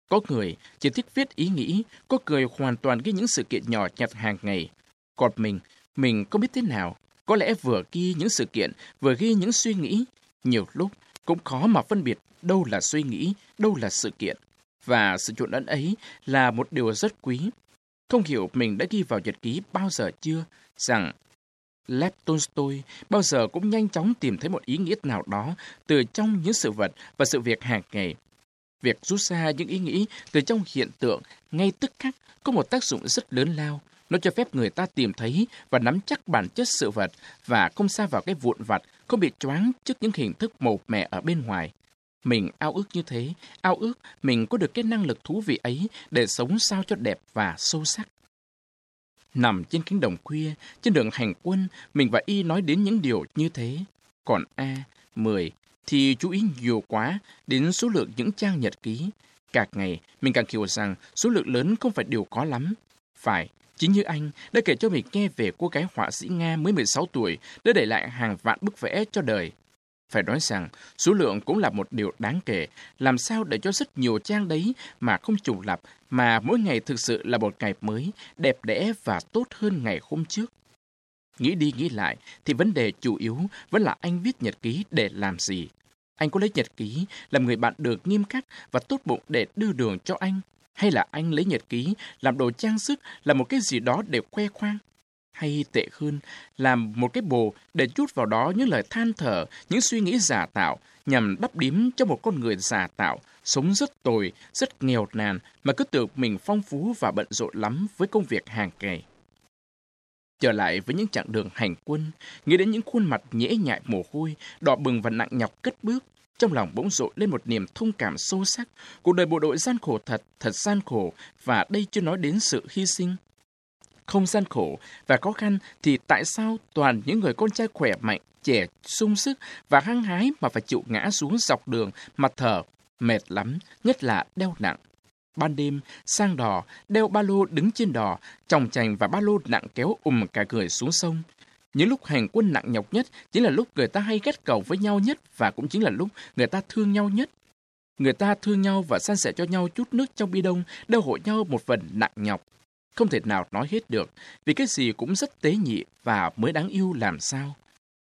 Có người chỉ thích viết ý nghĩ, có người hoàn toàn ghi những sự kiện nhỏ nhặt hàng ngày. Còn mình, mình không biết thế nào. Có lẽ vừa ghi những sự kiện, vừa ghi những suy nghĩ. Nhiều lúc cũng khó mà phân biệt đâu là suy nghĩ, đâu là sự kiện. Và sự trộn lẫn ấy là một điều rất quý. Không hiểu mình đã ghi vào nhật ký bao giờ chưa, rằng Lev Tolstoy bao giờ cũng nhanh chóng tìm thấy một ý nghĩa nào đó từ trong những sự vật và sự việc hàng ngày. Việc rút ra những ý nghĩ từ trong hiện tượng ngay tức khắc có một tác dụng rất lớn lao. Nó cho phép người ta tìm thấy và nắm chắc bản chất sự vật và không xa vào cái vụn vặt, không bị choáng trước những hình thức màu mè ở bên ngoài. Mình ao ước như thế, ao ước mình có được cái năng lực thú vị ấy để sống sao cho đẹp và sâu sắc. Nằm trên cánh đồng khuya, trên đường hành quân, mình và Y nói đến những điều như thế. Còn A, 10, thì chú ý nhiều quá đến số lượng những trang nhật ký. Càng ngày, mình càng hiểu rằng số lượng lớn không phải điều có lắm. Phải, chính như anh đã kể cho mình nghe về cô gái họa sĩ Nga mới 16 tuổi đã để lại hàng vạn bức vẽ cho đời. Phải nói rằng, số lượng cũng là một điều đáng kể. Làm sao để cho rất nhiều trang đấy mà không trùng lập, mà mỗi ngày thực sự là một ngày mới, đẹp đẽ và tốt hơn ngày hôm trước. Nghĩ đi nghĩ lại, thì vấn đề chủ yếu vẫn là anh viết nhật ký để làm gì. Anh có lấy nhật ký làm người bạn được nghiêm khắc và tốt bụng để đưa đường cho anh? Hay là anh lấy nhật ký làm đồ trang sức, là một cái gì đó để khoe khoang? Hay tệ hơn, làm một cái bồ để chút vào đó những lời than thở, những suy nghĩ giả tạo nhằm đắp điếm cho một con người giả tạo, sống rất tồi, rất nghèo nàn mà cứ tưởng mình phong phú và bận rộn lắm với công việc hàng ngày. Trở lại với những chặng đường hành quân, nghĩ đến những khuôn mặt nhễ nhại mồ hôi, đỏ bừng và nặng nhọc cất bước, trong lòng bỗng dội lên một niềm thông cảm sâu sắc. Cuộc đời bộ đội gian khổ thật, thật gian khổ, và đây chưa nói đến sự hy sinh, không gian khổ và khó khăn thì tại sao toàn những người con trai khỏe mạnh, trẻ, sung sức và hăng hái mà phải chịu ngã xuống dọc đường mà thở, mệt lắm, nhất là đeo nặng. Ban đêm, sang đò, đeo ba lô đứng trên đò, trọng chành và ba lô nặng kéo ùm cả người xuống sông. Những lúc hành quân nặng nhọc nhất chính là lúc người ta hay ghét cầu với nhau nhất và cũng chính là lúc người ta thương nhau nhất. Người ta thương nhau và san sẻ cho nhau chút nước trong bi đông, đeo hộ nhau một phần nặng nhọc. Không thể nào nói hết được, vì cái gì cũng rất tế nhị và mới đáng yêu làm sao.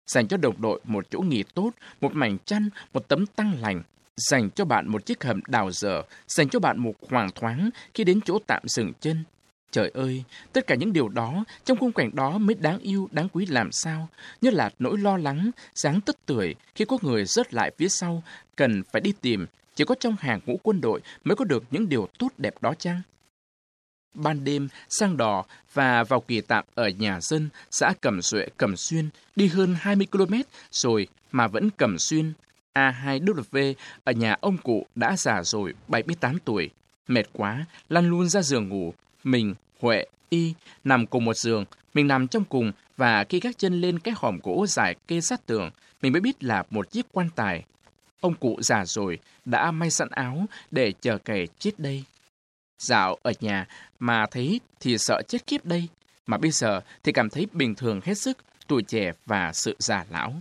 Dành cho đồng đội một chỗ nghỉ tốt, một mảnh chăn, một tấm tăng lành. Dành cho bạn một chiếc hầm đào dở, dành cho bạn một hoàng thoáng khi đến chỗ tạm dừng chân. Trời ơi, tất cả những điều đó, trong khung cảnh đó mới đáng yêu, đáng quý làm sao. Như là nỗi lo lắng, dáng tất tuổi khi có người rớt lại phía sau, cần phải đi tìm. Chỉ có trong hàng ngũ quân đội mới có được những điều tốt đẹp đó chăng? Ban đêm sang đò và vào kỳ tạm ở nhà dân xã Cẩm Duệ, Cẩm Xuyên, đi hơn 20 km rồi mà vẫn Cẩm Xuyên. A2W ở nhà ông cụ đã già rồi, 78 tuổi. Mệt quá, lăn luôn ra giường ngủ. Mình, Huệ, y, nằm cùng một giường, mình nằm trong cùng và khi gác chân lên cái hòm gỗ dài kê sát tường, mình mới biết là một chiếc quan tài. Ông cụ già rồi, đã may sẵn áo để chờ kẻ chết đây. Dạo ở nhà mà thấy thì sợ chết kiếp đây, mà bây giờ thì cảm thấy bình thường hết sức, tuổi trẻ và sự già lão.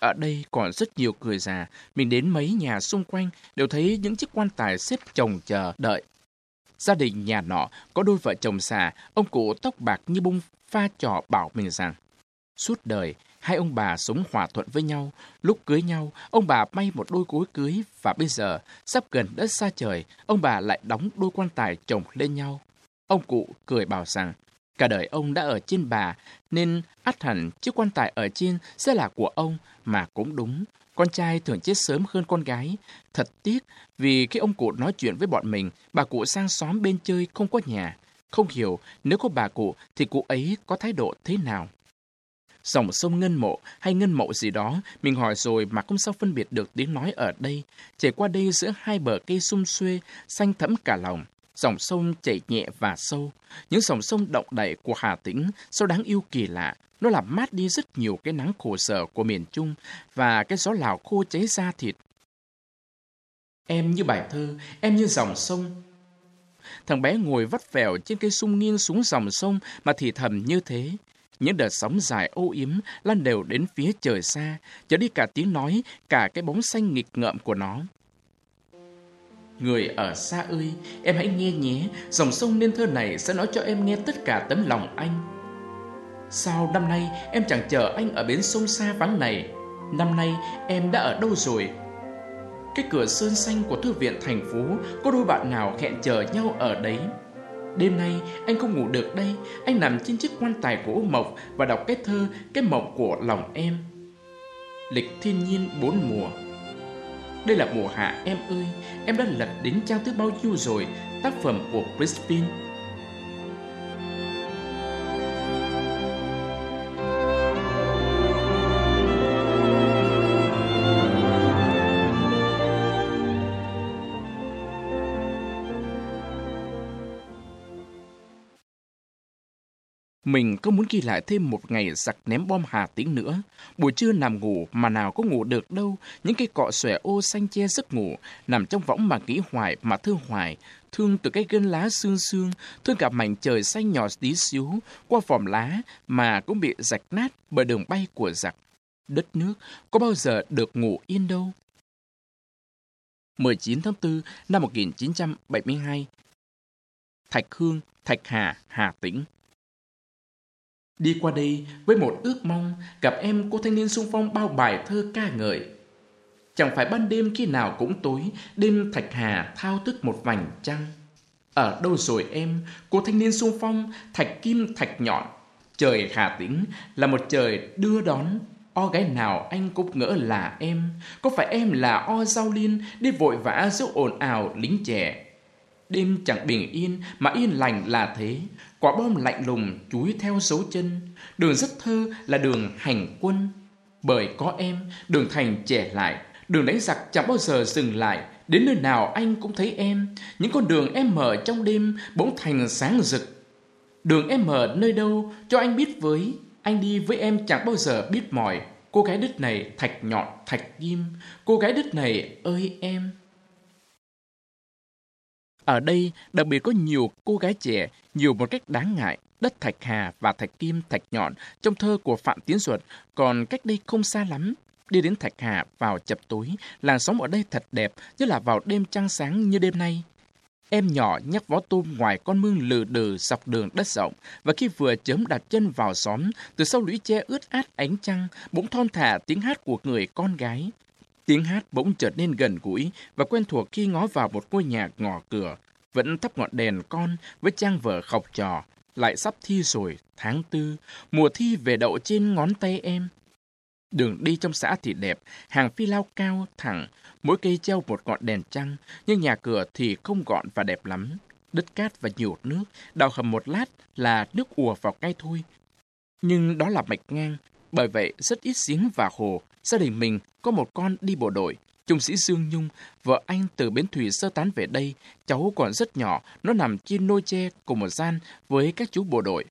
Ở đây còn rất nhiều người già, mình đến mấy nhà xung quanh đều thấy những chiếc quan tài xếp chồng chờ đợi. Gia đình nhà nọ có đôi vợ chồng già, ông cụ tóc bạc như bông pha trò bảo mình rằng suốt đời hai ông bà sống hòa thuận với nhau. Lúc cưới nhau, ông bà may một đôi gối cưới và bây giờ, sắp gần đất xa trời, ông bà lại đóng đôi quan tài chồng lên nhau. Ông cụ cười bảo rằng, cả đời ông đã ở trên bà, nên ắt hẳn chiếc quan tài ở trên sẽ là của ông, mà cũng đúng. Con trai thường chết sớm hơn con gái. Thật tiếc, vì khi ông cụ nói chuyện với bọn mình, bà cụ sang xóm bên chơi không có nhà. Không hiểu nếu có bà cụ thì cụ ấy có thái độ thế nào. Dòng sông Ngân Mộ hay Ngân Mộ gì đó, mình hỏi rồi mà không sao phân biệt được tiếng nói ở đây. Chảy qua đây giữa hai bờ cây sum xuê, xanh thẫm cả lòng. Dòng sông chảy nhẹ và sâu. Những dòng sông động đậy của Hà Tĩnh sao đáng yêu kỳ lạ. Nó làm mát đi rất nhiều cái nắng khổ sở của miền Trung và cái gió lào khô cháy da thịt. Em như bài thơ, em như dòng sông. Thằng bé ngồi vắt vẻo trên cây sung nghiêng xuống dòng sông mà thì thầm như thế. Những đợt sóng dài ô yếm lan đều đến phía trời xa, trở đi cả tiếng nói, cả cái bóng xanh nghịch ngợm của nó. Người ở xa ơi, em hãy nghe nhé, dòng sông nên thơ này sẽ nói cho em nghe tất cả tấm lòng anh. Sao năm nay em chẳng chờ anh ở bến sông xa vắng này? Năm nay em đã ở đâu rồi? Cái cửa sơn xanh của thư viện thành phố có đôi bạn nào hẹn chờ nhau ở đấy? Đêm nay, anh không ngủ được đây. Anh nằm trên chiếc quan tài gỗ mộc Và đọc cái thơ, Cái mộc của lòng em. Lịch thiên nhiên bốn mùa. Đây là mùa hạ em ơi. Em đã lật đến trang thứ bao nhiêu rồi. Tác phẩm của Crispin. Mình có muốn ghi lại thêm một ngày giặc ném bom Hà Tĩnh nữa. Buổi trưa nằm ngủ mà nào có ngủ được đâu. Những cây cọ xòe ô xanh che giấc ngủ. Nằm trong võng mà nghĩ hoài mà thương hoài. Thương từ cái gân lá xương xương. Thương cả mảnh trời xanh nhỏ tí xíu. Qua vòm lá mà cũng bị rạch nát bởi đường bay của giặc. Đất nước có bao giờ được ngủ yên đâu. 19 tháng 4 năm 1972 Thạch Hương, Thạch Hà, Hà Tĩnh Đi qua đây với một ước mong gặp em cô thanh niên sung phong bao bài thơ ca ngợi. Chẳng phải ban đêm khi nào cũng tối, đêm thạch hà thao thức một vành trăng. Ở đâu rồi em, cô thanh niên sung phong, thạch kim thạch nhọn. Trời Hà Tĩnh là một trời đưa đón, o gái nào anh cũng ngỡ là em. Có phải em là o giao liên đi vội vã giữa ồn ào lính trẻ Đêm chẳng bình yên mà yên lành là thế. Quả bom lạnh lùng chúi theo dấu chân. Đường rất thơ là đường hành quân. Bởi có em, đường thành trẻ lại. Đường đánh giặc chẳng bao giờ dừng lại. Đến nơi nào anh cũng thấy em. Những con đường em mở trong đêm bỗng thành sáng rực. Đường em mở nơi đâu cho anh biết với. Anh đi với em chẳng bao giờ biết mỏi. Cô gái đất này thạch nhọn thạch kim. Cô gái đất này ơi em. Ở đây đặc biệt có nhiều cô gái trẻ, nhiều một cách đáng ngại. Đất thạch hà và thạch kim, thạch nhọn trong thơ của Phạm Tiến Duật còn cách đây không xa lắm. Đi đến Thạch Hà vào chập tối, làng sống ở đây thật đẹp, như là vào đêm trăng sáng như đêm nay. Em nhỏ nhắc vó tôm ngoài con mương lừ đừ dọc đường đất rộng, và khi vừa chớm đặt chân vào xóm, từ sau lũy tre ướt át ánh trăng, bỗng thon thả tiếng hát của người con gái. Tiếng hát bỗng trở nên gần gũi và quen thuộc khi ngó vào một ngôi nhà ngõ cửa, vẫn thắp ngọn đèn con với trang vở khọc trò, lại sắp thi rồi, tháng tư, mùa thi về đậu trên ngón tay em. Đường đi trong xã thì đẹp, hàng phi lao cao, thẳng, mỗi cây treo một ngọn đèn trăng, nhưng nhà cửa thì không gọn và đẹp lắm. Đất cát và nhiều nước, đào hầm một lát là nước ùa vào ngay thôi. Nhưng đó là mạch ngang, bởi vậy rất ít giếng và hồ. Gia đình mình có một con đi bộ đội, Trung sĩ Dương Nhung, vợ anh từ Bến Thủy sơ tán về đây, cháu còn rất nhỏ, nó nằm trên nôi tre cùng một gian với các chú bộ đội.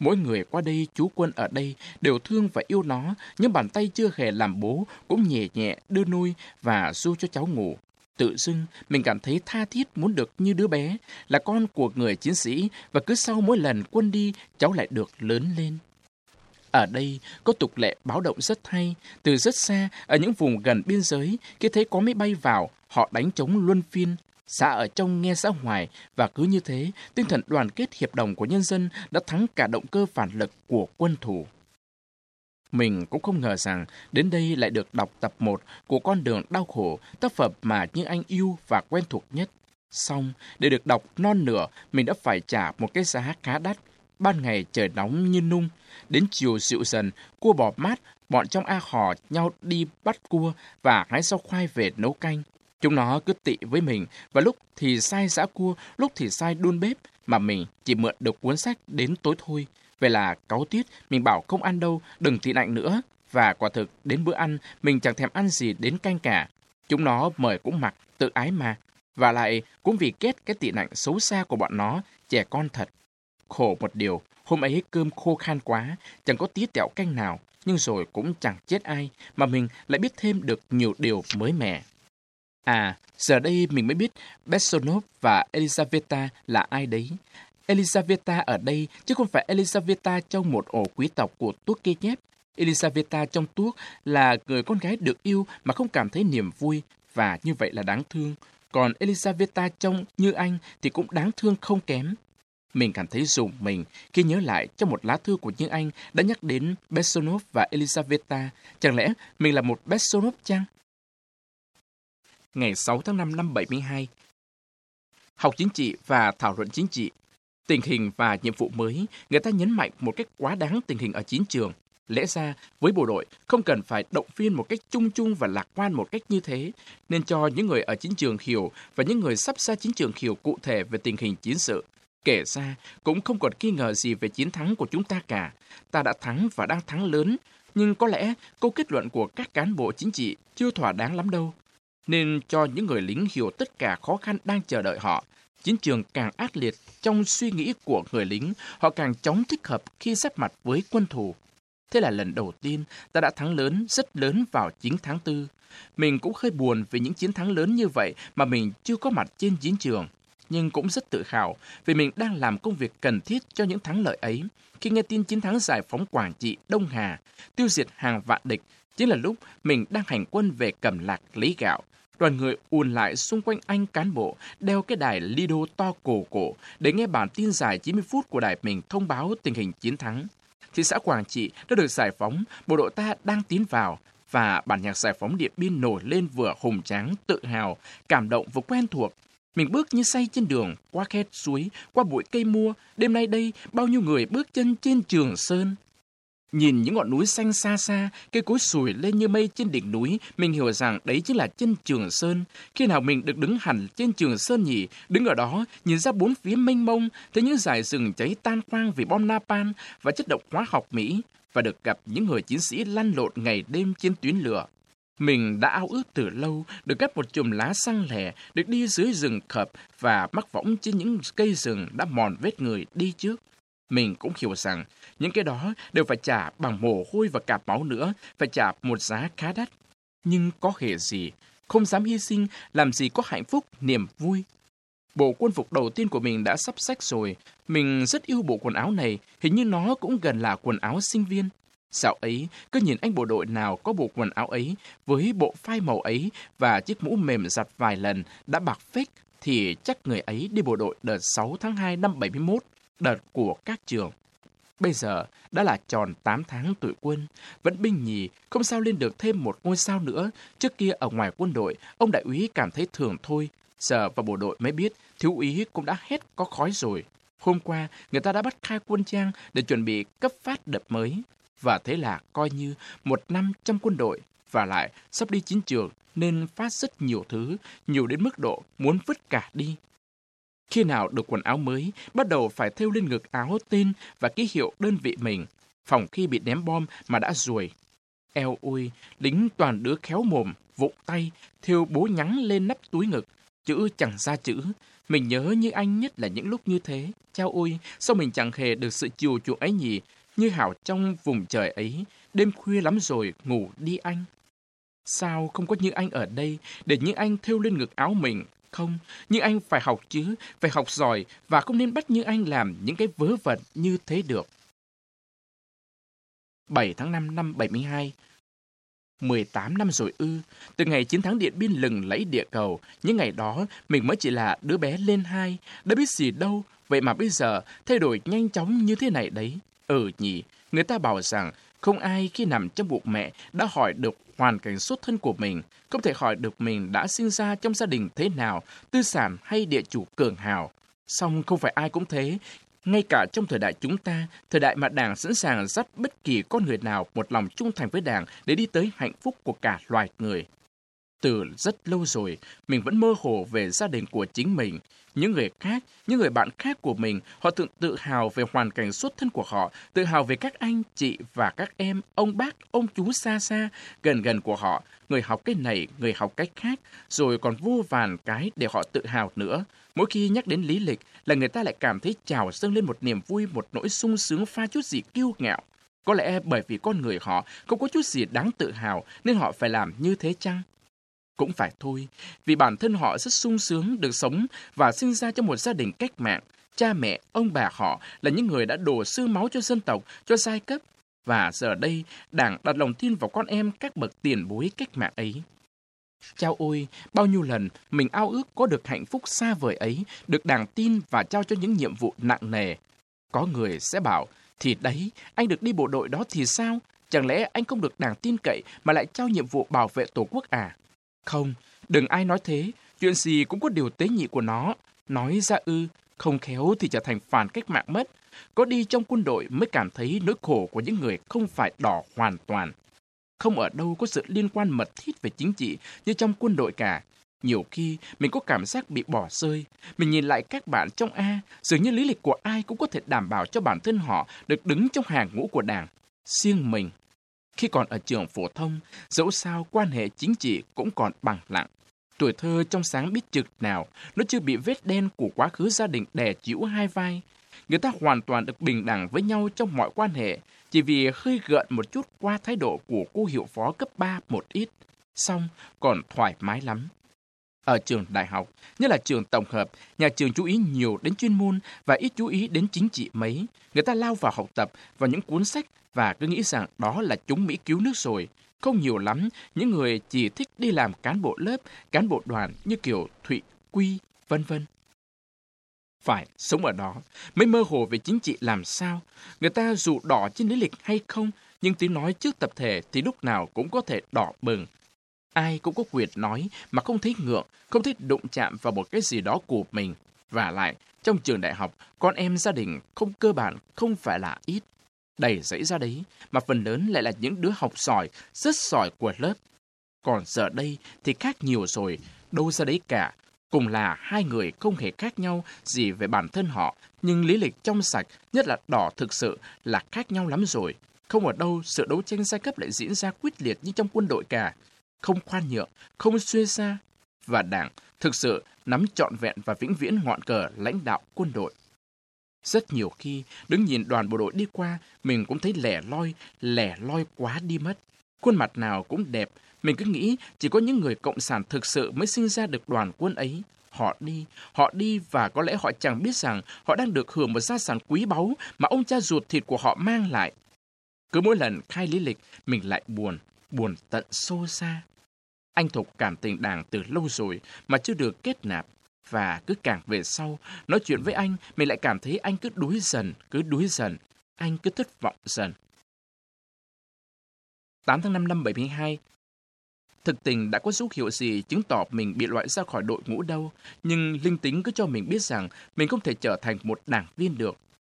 Mỗi người qua đây, chú quân ở đây đều thương và yêu nó, nhưng bàn tay chưa hề làm bố cũng nhẹ nhẹ đưa nuôi và du cho cháu ngủ. Tự dưng, mình cảm thấy tha thiết muốn được như đứa bé, là con của người chiến sĩ, và cứ sau mỗi lần quân đi, cháu lại được lớn lên. Ở đây có tục lệ báo động rất hay, từ rất xa, ở những vùng gần biên giới, khi thấy có máy bay vào, họ đánh chống luân phiên, xã ở trong nghe xã ngoài, và cứ như thế, tinh thần đoàn kết hiệp đồng của nhân dân đã thắng cả động cơ phản lực của quân thủ. Mình cũng không ngờ rằng đến đây lại được đọc tập 1 của Con đường đau khổ, tác phẩm mà những anh yêu và quen thuộc nhất. Xong, để được đọc non nửa, mình đã phải trả một cái giá khá đắt. Ban ngày trời nóng như nung, đến chiều dịu dần, cua bò mát, bọn trong A hò nhau đi bắt cua và hái rau khoai về nấu canh. Chúng nó cứ tị với mình, và lúc thì sai giã cua, lúc thì sai đun bếp, mà mình chỉ mượn được cuốn sách đến tối thôi. Vậy là cáu tiết, mình bảo không ăn đâu, đừng tị nạnh nữa. Và quả thực, đến bữa ăn, mình chẳng thèm ăn gì đến canh cả. Chúng nó mời cũng mặc, tự ái mà. Và lại, cũng vì kết cái tị nạnh xấu xa của bọn nó, trẻ con thật. Khổ một điều, hôm ấy cơm khô khan quá, chẳng có tí tẹo canh nào, nhưng rồi cũng chẳng chết ai, mà mình lại biết thêm được nhiều điều mới mẻ. À, giờ đây mình mới biết Bessonov và Elisaveta là ai đấy. Elisaveta ở đây chứ không phải Elisaveta trong một ổ quý tộc của tuốc kia nhép. Elisaveta trong tuốc là người con gái được yêu mà không cảm thấy niềm vui và như vậy là đáng thương. Còn Elisaveta trong như anh thì cũng đáng thương không kém. Mình cảm thấy rùng mình khi nhớ lại trong một lá thư của những Anh đã nhắc đến Bessonov và Elisaveta. Chẳng lẽ mình là một Bessonov chăng? Ngày 6 tháng 5 năm 72 Học chính trị và thảo luận chính trị Tình hình và nhiệm vụ mới, người ta nhấn mạnh một cách quá đáng tình hình ở chiến trường. Lẽ ra, với bộ đội, không cần phải động viên một cách chung chung và lạc quan một cách như thế, nên cho những người ở chiến trường hiểu và những người sắp ra chiến trường hiểu cụ thể về tình hình chiến sự. Kể ra, cũng không còn nghi ngờ gì về chiến thắng của chúng ta cả. Ta đã thắng và đang thắng lớn, nhưng có lẽ câu kết luận của các cán bộ chính trị chưa thỏa đáng lắm đâu. Nên cho những người lính hiểu tất cả khó khăn đang chờ đợi họ, chiến trường càng ác liệt trong suy nghĩ của người lính, họ càng chóng thích hợp khi giáp mặt với quân thù. Thế là lần đầu tiên ta đã thắng lớn, rất lớn vào 9 tháng 4. Mình cũng hơi buồn vì những chiến thắng lớn như vậy mà mình chưa có mặt trên chiến trường. Nhưng cũng rất tự hào vì mình đang làm công việc cần thiết cho những thắng lợi ấy. Khi nghe tin chiến thắng giải phóng Quảng Trị, Đông Hà, tiêu diệt hàng vạn địch, chính là lúc mình đang hành quân về cầm lạc lấy gạo. Đoàn người ùn lại xung quanh anh cán bộ, đeo cái đài Lido to cổ cổ để nghe bản tin dài 90 phút của đài mình thông báo tình hình chiến thắng. Thị xã Quảng Trị đã được giải phóng, bộ đội ta đang tiến vào, và bản nhạc giải phóng Điện Biên nổi lên vừa hùng tráng, tự hào, cảm động vừa quen thuộc. Mình bước như say trên đường, qua khe suối, qua bụi cây mua, đêm nay đây bao nhiêu người bước chân trên trường sơn. Nhìn những ngọn núi xanh xa xa, cây cối sùi lên như mây trên đỉnh núi, mình hiểu rằng đấy chính là chân Trường Sơn. Khi nào mình được đứng hẳn trên Trường Sơn nhỉ? Đứng ở đó, nhìn ra bốn phía mênh mông, thấy những dải rừng cháy tan hoang vì bom napalm và chất độc hóa học Mỹ, và được gặp những người chiến sĩ lăn lộn ngày đêm trên tuyến lửa. Mình đã ao ước từ lâu được gấp một chùm lá xăng lẻ, được đi dưới rừng khập và mắc võng trên những cây rừng đã mòn vết người đi trước. Mình cũng hiểu rằng những cái đó đều phải trả bằng mồ hôi và cả máu nữa, phải trả một giá khá đắt. Nhưng có hề gì, không dám hy sinh, làm gì có hạnh phúc, niềm vui. Bộ quân phục đầu tiên của mình đã sắp sách rồi. Mình rất yêu bộ quần áo này, hình như nó cũng gần là quần áo sinh viên. Dạo ấy, cứ nhìn anh bộ đội nào có bộ quần áo ấy, với bộ phai màu ấy và chiếc mũ mềm giặt vài lần đã bạc phết, thì chắc người ấy đi bộ đội đợt 6 tháng 2 năm 71, đợt của các trường. Bây giờ đã là tròn 8 tháng tuổi quân, vẫn binh nhì, không sao lên được thêm một ngôi sao nữa. Trước kia ở ngoài quân đội, ông đại úy cảm thấy thường thôi. Giờ vào bộ đội mới biết, thiếu úy cũng đã hết có khói rồi. Hôm qua, người ta đã bắt khai quân trang để chuẩn bị cấp phát đợt mới. Và thế là coi như một năm trong quân đội, và lại sắp đi chiến trường nên phát rất nhiều thứ, nhiều đến mức độ muốn vứt cả đi. Khi nào được quần áo mới, bắt đầu phải thêu lên ngực áo tên và ký hiệu đơn vị mình, phòng khi bị ném bom mà đã ruồi. Eo ui, lính toàn đứa khéo mồm, vụng tay, thêu bố nhắn lên nắp túi ngực, chữ chẳng ra chữ. Mình nhớ như anh nhất là những lúc như thế. Chao ôi, sao mình chẳng hề được sự chiều chuộng ấy nhỉ? Như hảo trong vùng trời ấy, đêm khuya lắm rồi, ngủ đi anh. Sao không có như anh ở đây, để như anh thêu lên ngực áo mình? Không, như anh phải học chứ, phải học giỏi, và không nên bắt như anh làm những cái vớ vẩn như thế được. 7 tháng 5 năm 72 18 năm rồi ư, từ ngày chiến thắng Điện Biên lừng lấy địa cầu, những ngày đó mình mới chỉ là đứa bé lên hai, đã biết gì đâu, vậy mà bây giờ thay đổi nhanh chóng như thế này đấy. Ừ nhỉ, người ta bảo rằng không ai khi nằm trong bụng mẹ đã hỏi được hoàn cảnh xuất thân của mình, không thể hỏi được mình đã sinh ra trong gia đình thế nào, tư sản hay địa chủ cường hào. Song không phải ai cũng thế, ngay cả trong thời đại chúng ta, thời đại mà Đảng sẵn sàng dắt bất kỳ con người nào một lòng trung thành với Đảng để đi tới hạnh phúc của cả loài người. Từ rất lâu rồi, mình vẫn mơ hồ về gia đình của chính mình. Những người khác, những người bạn khác của mình, họ tự tự hào về hoàn cảnh xuất thân của họ, tự hào về các anh, chị và các em, ông bác, ông chú xa xa, gần gần của họ. Người học cái này, người học cách khác, rồi còn vô vàn cái để họ tự hào nữa. Mỗi khi nhắc đến lý lịch là người ta lại cảm thấy trào dâng lên một niềm vui, một nỗi sung sướng pha chút gì kiêu ngạo. Có lẽ bởi vì con người họ không có chút gì đáng tự hào nên họ phải làm như thế chăng? Cũng phải thôi, vì bản thân họ rất sung sướng được sống và sinh ra trong một gia đình cách mạng. Cha mẹ, ông bà họ là những người đã đổ sư máu cho dân tộc, cho giai cấp. Và giờ đây, Đảng đặt lòng tin vào con em các bậc tiền bối cách mạng ấy. Chao ôi, bao nhiêu lần mình ao ước có được hạnh phúc xa vời ấy, được đảng tin và trao cho những nhiệm vụ nặng nề. Có người sẽ bảo, thì đấy, anh được đi bộ đội đó thì sao? Chẳng lẽ anh không được đảng tin cậy mà lại trao nhiệm vụ bảo vệ Tổ quốc à? Không, đừng ai nói thế, chuyện gì cũng có điều tế nhị của nó. Nói ra ư, không khéo thì trở thành phản cách mạng mất. Có đi trong quân đội mới cảm thấy nỗi khổ của những người không phải đỏ hoàn toàn. Không ở đâu có sự liên quan mật thiết về chính trị như trong quân đội cả. Nhiều khi mình có cảm giác bị bỏ rơi. Mình nhìn lại các bạn trong A, dường như lý lịch của ai cũng có thể đảm bảo cho bản thân họ được đứng trong hàng ngũ của đảng. Riêng mình khi còn ở trường phổ thông, dẫu sao quan hệ chính trị cũng còn bằng lặng. Tuổi thơ trong sáng biết trực nào, nó chưa bị vết đen của quá khứ gia đình đè chịu hai vai. Người ta hoàn toàn được bình đẳng với nhau trong mọi quan hệ, chỉ vì hơi gợn một chút qua thái độ của cô hiệu phó cấp 3 một ít. Xong, còn thoải mái lắm. Ở trường đại học, nhất là trường tổng hợp, nhà trường chú ý nhiều đến chuyên môn và ít chú ý đến chính trị mấy. Người ta lao vào học tập, vào những cuốn sách và cứ nghĩ rằng đó là chúng Mỹ cứu nước rồi. Không nhiều lắm, những người chỉ thích đi làm cán bộ lớp, cán bộ đoàn như kiểu Thụy, Quy, vân vân. Phải sống ở đó, mới mơ hồ về chính trị làm sao. Người ta dù đỏ trên lý lịch hay không, nhưng tiếng nói trước tập thể thì lúc nào cũng có thể đỏ bừng. Ai cũng có quyền nói mà không thấy ngượng, không thích đụng chạm vào một cái gì đó của mình. Và lại, trong trường đại học, con em gia đình không cơ bản không phải là ít đầy dãy ra đấy, mà phần lớn lại là những đứa học giỏi, rất giỏi của lớp. Còn giờ đây thì khác nhiều rồi, đâu ra đấy cả. Cùng là hai người không hề khác nhau gì về bản thân họ, nhưng lý lịch trong sạch, nhất là đỏ thực sự là khác nhau lắm rồi. Không ở đâu sự đấu tranh giai cấp lại diễn ra quyết liệt như trong quân đội cả. Không khoan nhượng, không xuê xa. Và đảng thực sự nắm trọn vẹn và vĩnh viễn ngọn cờ lãnh đạo quân đội. Rất nhiều khi, đứng nhìn đoàn bộ đội đi qua, mình cũng thấy lẻ loi, lẻ loi quá đi mất. Khuôn mặt nào cũng đẹp, mình cứ nghĩ chỉ có những người cộng sản thực sự mới sinh ra được đoàn quân ấy. Họ đi, họ đi và có lẽ họ chẳng biết rằng họ đang được hưởng một gia sản quý báu mà ông cha ruột thịt của họ mang lại. Cứ mỗi lần khai lý lịch, mình lại buồn, buồn tận sâu xa. Anh Thục cảm tình đảng từ lâu rồi mà chưa được kết nạp. Và cứ càng về sau, nói chuyện với anh, mình lại cảm thấy anh cứ đuối dần, cứ đuối dần. Anh cứ thất vọng dần. 8 tháng 5 năm 72 Thực tình đã có dấu hiệu gì chứng tỏ mình bị loại ra khỏi đội ngũ đâu, nhưng linh tính cứ cho mình biết rằng mình không thể trở thành một đảng viên được.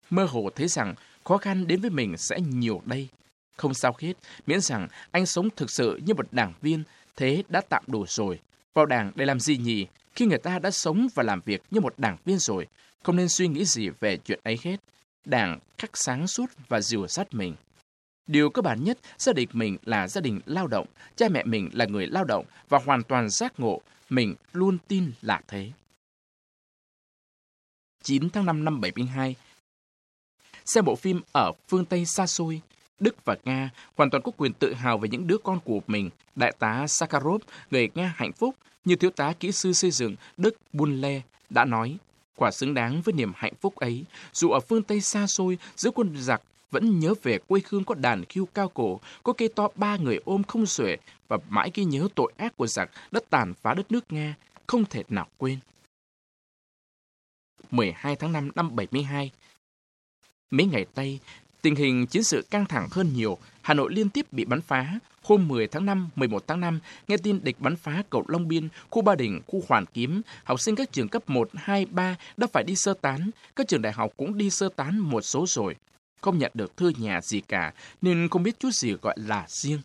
Mơ hồ thấy rằng khó khăn đến với mình sẽ nhiều đây. Không sao hết, miễn rằng anh sống thực sự như một đảng viên, thế đã tạm đủ rồi. Vào đảng để làm gì nhỉ? Khi người ta đã sống và làm việc như một đảng viên rồi, không nên suy nghĩ gì về chuyện ấy hết. Đảng khắc sáng suốt và dìu dắt mình. Điều cơ bản nhất, gia đình mình là gia đình lao động, cha mẹ mình là người lao động và hoàn toàn giác ngộ, mình luôn tin là thế. 9 tháng 5 năm 72 Xem bộ phim ở phương Tây xa xôi, Đức và Nga hoàn toàn có quyền tự hào về những đứa con của mình. Đại tá Sakharov, người Nga hạnh phúc, như thiếu tá kỹ sư xây dựng Đức Bunle đã nói, quả xứng đáng với niềm hạnh phúc ấy, dù ở phương Tây xa xôi, giữa quân giặc vẫn nhớ về quê hương có đàn khiêu cao cổ, có cây to ba người ôm không xuể và mãi ghi nhớ tội ác của giặc đã tàn phá đất nước Nga, không thể nào quên. 12 tháng 5 năm 72 Mấy ngày Tây, tình hình chiến sự căng thẳng hơn nhiều, Hà Nội liên tiếp bị bắn phá. Hôm 10 tháng 5, 11 tháng 5, nghe tin địch bắn phá cầu Long Biên, khu Ba Đình, khu Hoàn Kiếm, học sinh các trường cấp 1, 2, 3 đã phải đi sơ tán. Các trường đại học cũng đi sơ tán một số rồi. Không nhận được thư nhà gì cả, nên không biết chút gì gọi là riêng.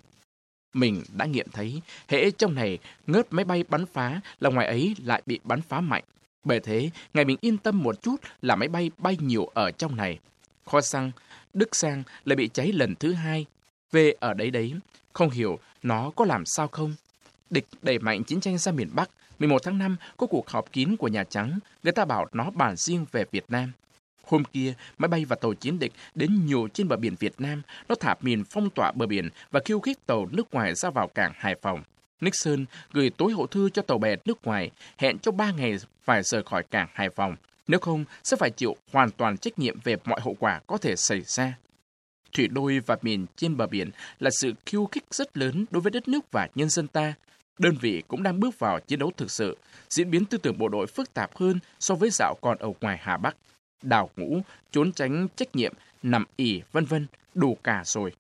Mình đã nghiệm thấy, hễ trong này ngớt máy bay bắn phá là ngoài ấy lại bị bắn phá mạnh. Bởi thế, ngày mình yên tâm một chút là máy bay bay nhiều ở trong này. Kho xăng, Đức Sang lại bị cháy lần thứ hai. Về ở đấy đấy, không hiểu nó có làm sao không. Địch đẩy mạnh chiến tranh ra miền Bắc. 11 tháng 5 có cuộc họp kín của Nhà Trắng. Người ta bảo nó bàn riêng về Việt Nam. Hôm kia, máy bay và tàu chiến địch đến nhiều trên bờ biển Việt Nam. Nó thả mìn phong tỏa bờ biển và khiêu khích tàu nước ngoài ra vào cảng Hải Phòng. Nixon gửi tối hậu thư cho tàu bè nước ngoài, hẹn cho 3 ngày phải rời khỏi cảng Hải Phòng. Nếu không, sẽ phải chịu hoàn toàn trách nhiệm về mọi hậu quả có thể xảy ra. Thủy đôi và miền trên bờ biển là sự khiêu khích rất lớn đối với đất nước và nhân dân ta. Đơn vị cũng đang bước vào chiến đấu thực sự, diễn biến tư tưởng bộ đội phức tạp hơn so với dạo còn ở ngoài Hà Bắc. Đào ngũ, trốn tránh trách nhiệm, nằm ỉ, vân vân, đủ cả rồi.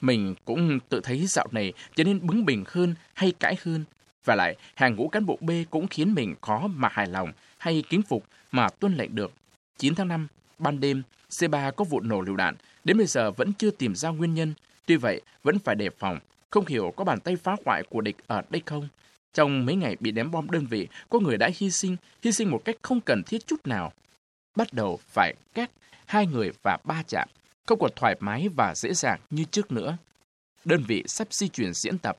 Mình cũng tự thấy dạo này trở nên bướng bỉnh hơn hay cãi hơn. Và lại, hàng ngũ cán bộ B cũng khiến mình khó mà hài lòng hay kính phục mà tuân lệnh được. 9 tháng 5, ban đêm, C3 có vụ nổ lựu đạn, đến bây giờ vẫn chưa tìm ra nguyên nhân. Tuy vậy, vẫn phải đề phòng, không hiểu có bàn tay phá hoại của địch ở đây không. Trong mấy ngày bị ném bom đơn vị, có người đã hy sinh, hy sinh một cách không cần thiết chút nào. Bắt đầu phải cắt hai người và ba chạm, không còn thoải mái và dễ dàng như trước nữa. Đơn vị sắp di chuyển diễn tập,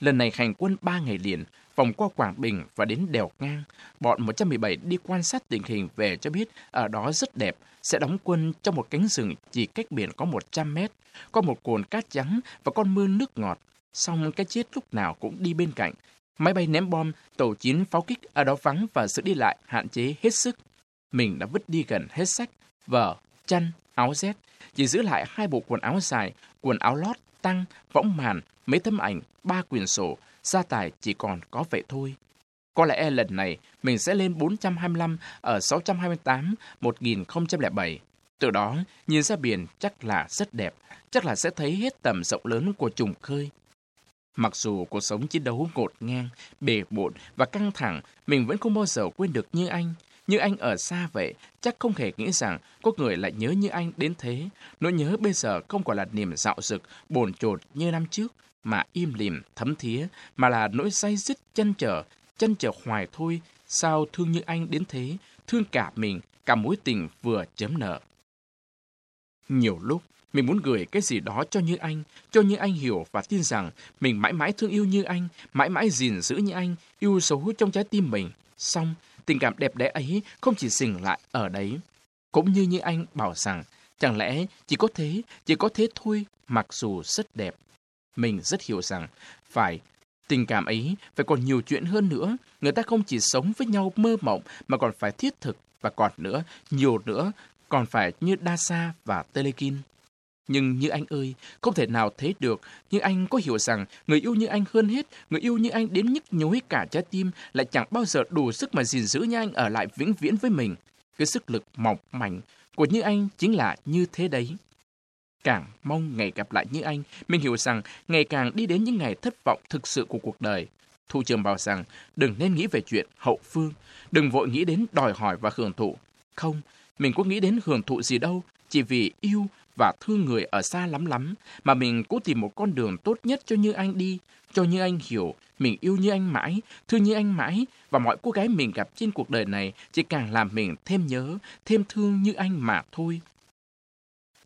lần này hành quân ba ngày liền, vòng qua Quảng Bình và đến đèo ngang. Bọn 117 đi quan sát tình hình về cho biết ở đó rất đẹp, sẽ đóng quân trong một cánh rừng chỉ cách biển có 100 mét, có một cồn cát trắng và con mưa nước ngọt. Xong cái chết lúc nào cũng đi bên cạnh. Máy bay ném bom, tàu chiến pháo kích ở đó vắng và sự đi lại hạn chế hết sức. Mình đã vứt đi gần hết sách, vở, chăn, áo rét, chỉ giữ lại hai bộ quần áo dài, quần áo lót, tăng, võng màn, mấy tấm ảnh, ba quyển sổ, gia tài chỉ còn có vậy thôi. Có lẽ lần này mình sẽ lên 425 ở 628 1007. Từ đó, nhìn ra biển chắc là rất đẹp, chắc là sẽ thấy hết tầm rộng lớn của trùng khơi. Mặc dù cuộc sống chiến đấu ngột ngang, bề bộn và căng thẳng, mình vẫn không bao giờ quên được như anh. Như anh ở xa vậy, chắc không hề nghĩ rằng có người lại nhớ như anh đến thế. Nỗi nhớ bây giờ không còn là niềm dạo dực, bồn chồn như năm trước, mà im lìm, thấm thía, mà là nỗi say dứt chân trở, chân trở hoài thôi. Sao thương như anh đến thế, thương cả mình, cả mối tình vừa chấm nợ. Nhiều lúc, mình muốn gửi cái gì đó cho Như Anh, cho Như Anh hiểu và tin rằng mình mãi mãi thương yêu Như Anh, mãi mãi gìn giữ Như Anh, yêu dấu trong trái tim mình. Xong, tình cảm đẹp đẽ ấy không chỉ dừng lại ở đấy. Cũng như Như Anh bảo rằng, chẳng lẽ chỉ có thế, chỉ có thế thôi, mặc dù rất đẹp. Mình rất hiểu rằng, phải Tình cảm ấy phải còn nhiều chuyện hơn nữa. Người ta không chỉ sống với nhau mơ mộng mà còn phải thiết thực và còn nữa, nhiều nữa, còn phải như Dasa và Telekin. Nhưng như anh ơi, không thể nào thế được. Nhưng anh có hiểu rằng người yêu như anh hơn hết, người yêu như anh đến nhức nhối cả trái tim lại chẳng bao giờ đủ sức mà gìn giữ như anh ở lại vĩnh viễn với mình. Cái sức lực mỏng mảnh của như anh chính là như thế đấy. Càng mong ngày gặp lại như anh, mình hiểu rằng ngày càng đi đến những ngày thất vọng thực sự của cuộc đời. Thu trường bảo rằng đừng nên nghĩ về chuyện hậu phương, đừng vội nghĩ đến đòi hỏi và hưởng thụ. Không, mình có nghĩ đến hưởng thụ gì đâu, chỉ vì yêu và thương người ở xa lắm lắm, mà mình cố tìm một con đường tốt nhất cho Như Anh đi, cho Như Anh hiểu, mình yêu Như Anh mãi, thương Như Anh mãi, và mọi cô gái mình gặp trên cuộc đời này chỉ càng làm mình thêm nhớ, thêm thương Như Anh mà thôi.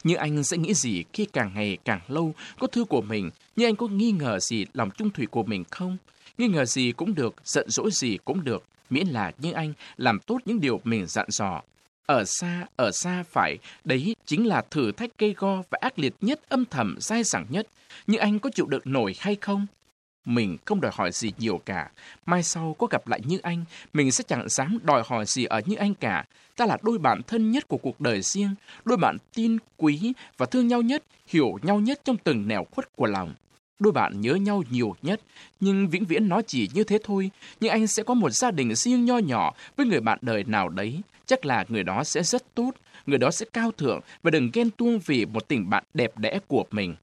Như anh sẽ nghĩ gì khi càng ngày càng lâu có thư của mình, như anh có nghi ngờ gì lòng trung thủy của mình không? Nghi ngờ gì cũng được, giận dỗi gì cũng được, miễn là như anh làm tốt những điều mình dặn dò. Ở xa, ở xa phải, đấy chính là thử thách gây go và ác liệt nhất, âm thầm, dai dẳng nhất. Nhưng anh có chịu đựng nổi hay không? Mình không đòi hỏi gì nhiều cả. Mai sau có gặp lại như anh, mình sẽ chẳng dám đòi hỏi gì ở như anh cả. Ta là đôi bạn thân nhất của cuộc đời riêng, đôi bạn tin, quý và thương nhau nhất, hiểu nhau nhất trong từng nẻo khuất của lòng. Đôi bạn nhớ nhau nhiều nhất, nhưng vĩnh viễn nó chỉ như thế thôi. Nhưng anh sẽ có một gia đình riêng nho nhỏ với người bạn đời nào đấy. Chắc là người đó sẽ rất tốt, người đó sẽ cao thượng và đừng ghen tuông vì một tình bạn đẹp đẽ của mình.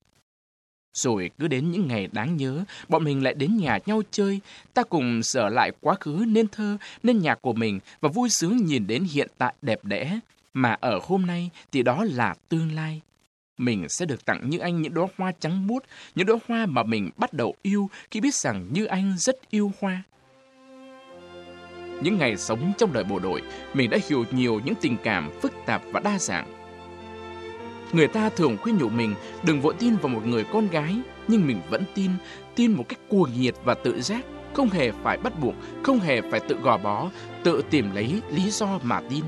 Rồi cứ đến những ngày đáng nhớ, bọn mình lại đến nhà nhau chơi. Ta cùng sở lại quá khứ nên thơ, nên nhạc của mình và vui sướng nhìn đến hiện tại đẹp đẽ. Mà ở hôm nay thì đó là tương lai. Mình sẽ được tặng như anh những đóa hoa trắng muốt, những đóa hoa mà mình bắt đầu yêu khi biết rằng như anh rất yêu hoa. Những ngày sống trong đời bộ đội, mình đã hiểu nhiều những tình cảm phức tạp và đa dạng. Người ta thường khuyên nhủ mình đừng vội tin vào một người con gái, nhưng mình vẫn tin, tin một cách cuồng nhiệt và tự giác, không hề phải bắt buộc, không hề phải tự gò bó, tự tìm lấy lý do mà tin.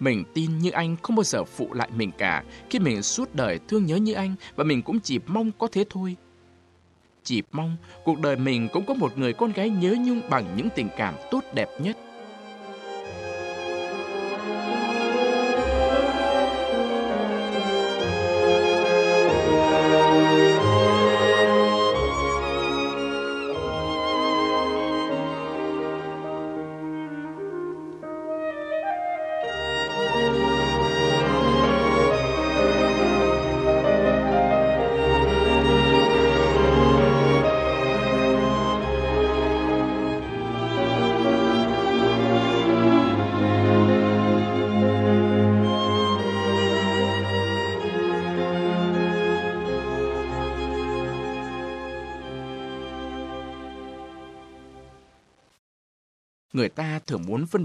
Mình tin như anh không bao giờ phụ lại mình cả khi mình suốt đời thương nhớ như anh và mình cũng chỉ mong có thế thôi. Chỉ mong cuộc đời mình cũng có một người con gái nhớ nhung bằng những tình cảm tốt đẹp nhất.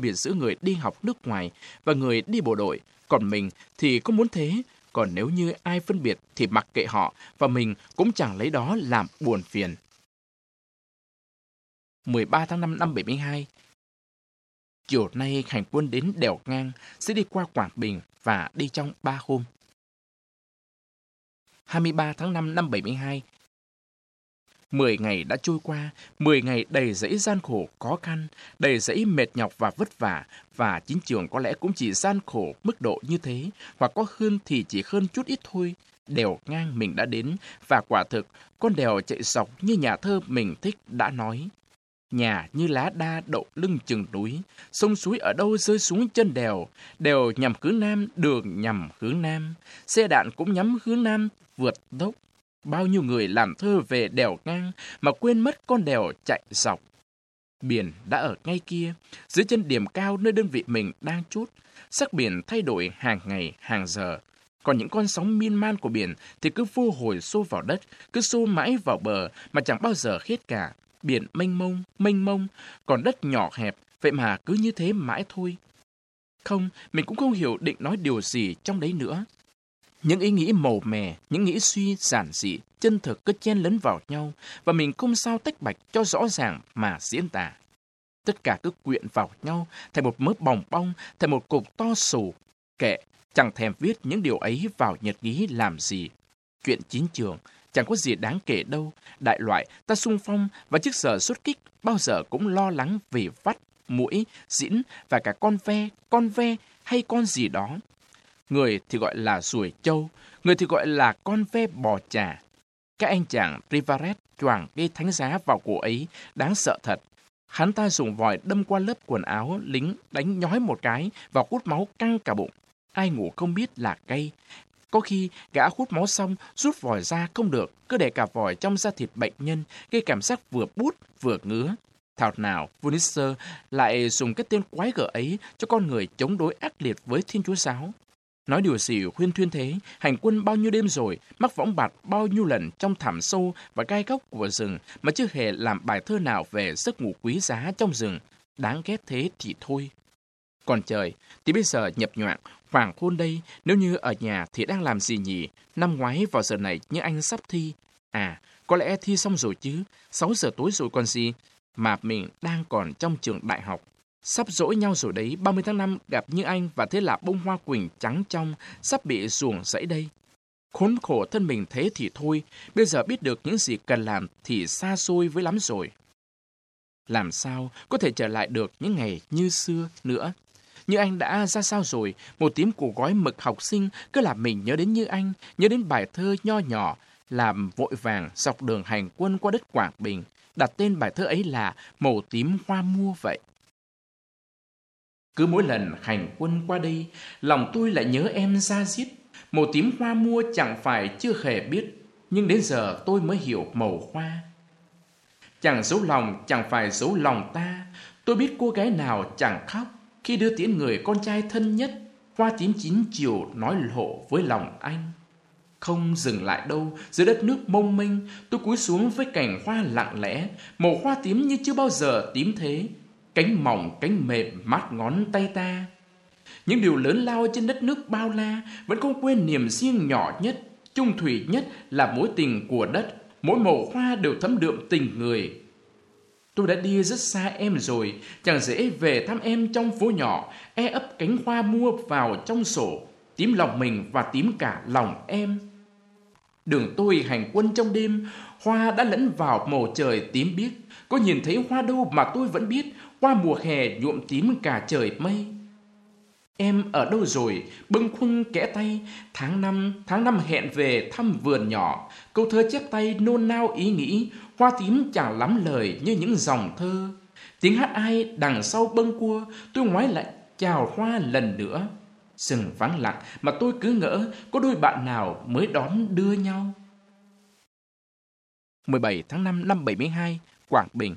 Phân biệt giữa người đi học nước ngoài và người đi bộ đội, còn mình thì không muốn thế. Còn nếu như ai phân biệt thì mặc kệ họ và mình cũng chẳng lấy đó làm buồn phiền. 13 tháng 5 năm 72 Chiều nay hành quân đến đèo ngang sẽ đi qua Quảng Bình và đi trong 3 hôm. 23 tháng 5 năm 72 Mười ngày đã trôi qua, mười ngày đầy dẫy gian khổ, khó khăn, đầy dẫy mệt nhọc và vất vả, và chiến trường có lẽ cũng chỉ gian khổ mức độ như thế, hoặc có hơn thì chỉ hơn chút ít thôi. Đèo ngang mình đã đến, và quả thực, con đèo chạy dọc như nhà thơ mình thích đã nói. Nhà như lá đa đậu lưng chừng núi, sông suối ở đâu rơi xuống chân đèo, đèo nhằm hướng nam, đường nhằm hướng nam, xe đạn cũng nhắm hướng nam, vượt tốc Bao nhiêu người làm thơ về đèo ngang mà quên mất con đèo chạy dọc. Biển đã ở ngay kia, dưới chân điểm cao nơi đơn vị mình đang chút. Sắc biển thay đổi hàng ngày, hàng giờ. Còn những con sóng miên man của biển thì cứ vô hồi xô vào đất, cứ xô mãi vào bờ mà chẳng bao giờ hết cả. Biển mênh mông, mênh mông, còn đất nhỏ hẹp, vậy mà cứ như thế mãi thôi. Không, mình cũng không hiểu định nói điều gì trong đấy nữa. Những ý nghĩ màu mè, những nghĩ suy giản dị, chân thực cứ chen lấn vào nhau và mình không sao tách bạch cho rõ ràng mà diễn tả. Tất cả cứ quyện vào nhau thành một mớ bòng bong, thành một cục to sù. Kệ, chẳng thèm viết những điều ấy vào nhật ký làm gì. Chuyện chiến trường, chẳng có gì đáng kể đâu. Đại loại, ta sung phong và chiếc giờ xuất kích bao giờ cũng lo lắng vì vắt, mũi, dĩn và cả con ve, con ve hay con gì đó người thì gọi là ruồi châu, người thì gọi là con ve bò trà. Các anh chàng Rivaret choàng cây thánh giá vào cổ ấy, đáng sợ thật. Hắn ta dùng vòi đâm qua lớp quần áo lính đánh nhói một cái và hút máu căng cả bụng. Ai ngủ không biết là cây. Có khi gã hút máu xong rút vòi ra không được, cứ để cả vòi trong da thịt bệnh nhân, gây cảm giác vừa bút vừa ngứa. Thảo nào, Vunisser lại dùng cái tên quái gở ấy cho con người chống đối ác liệt với Thiên Chúa Giáo. Nói điều gì khuyên thuyên thế, hành quân bao nhiêu đêm rồi, mắc võng bạt bao nhiêu lần trong thảm sâu và gai góc của rừng mà chưa hề làm bài thơ nào về giấc ngủ quý giá trong rừng. Đáng ghét thế thì thôi. Còn trời, thì bây giờ nhập nhoạng, Hoàng hôn đây, nếu như ở nhà thì đang làm gì nhỉ? Năm ngoái vào giờ này như anh sắp thi. À, có lẽ thi xong rồi chứ. 6 giờ tối rồi còn gì. Mà mình đang còn trong trường đại học. Sắp dỗi nhau rồi đấy, 30 tháng 5 gặp như anh và thế là bông hoa quỳnh trắng trong, sắp bị ruồng rẫy đây. Khốn khổ thân mình thế thì thôi, bây giờ biết được những gì cần làm thì xa xôi với lắm rồi. Làm sao có thể trở lại được những ngày như xưa nữa? Như anh đã ra sao rồi, một tím của gói mực học sinh cứ làm mình nhớ đến Như anh, nhớ đến bài thơ nho nhỏ, làm vội vàng dọc đường hành quân qua đất Quảng Bình, đặt tên bài thơ ấy là Màu tím hoa mua vậy. Cứ mỗi lần hành quân qua đây, lòng tôi lại nhớ em ra giết. Màu tím hoa mua chẳng phải chưa hề biết, nhưng đến giờ tôi mới hiểu màu hoa. Chẳng giấu lòng, chẳng phải giấu lòng ta. Tôi biết cô gái nào chẳng khóc khi đưa tiễn người con trai thân nhất. Hoa tím chín chiều nói lộ với lòng anh. Không dừng lại đâu, dưới đất nước mông mênh, tôi cúi xuống với cành hoa lặng lẽ, màu hoa tím như chưa bao giờ tím thế. Cánh mỏng, cánh mềm, mát ngón tay ta. Những điều lớn lao trên đất nước bao la vẫn không quên niềm riêng nhỏ nhất, trung thủy nhất là mối tình của đất. Mỗi màu hoa đều thấm đượm tình người. Tôi đã đi rất xa em rồi, chẳng dễ về thăm em trong phố nhỏ, e ấp cánh hoa mua vào trong sổ, tím lòng mình và tím cả lòng em. Đường tôi hành quân trong đêm, hoa đã lẫn vào màu trời tím biếc. Có nhìn thấy hoa đâu mà tôi vẫn biết, qua mùa hè nhuộm tím cả trời mây. Em ở đâu rồi? Bưng khuâng kẽ tay. Tháng năm, tháng năm hẹn về thăm vườn nhỏ. Câu thơ chép tay nôn nao ý nghĩ. Hoa tím chẳng lắm lời như những dòng thơ. Tiếng hát ai đằng sau bâng cua. Tôi ngoái lại chào hoa lần nữa. Sừng vắng lặng mà tôi cứ ngỡ có đôi bạn nào mới đón đưa nhau. 17 tháng 5 năm 72, Quảng Bình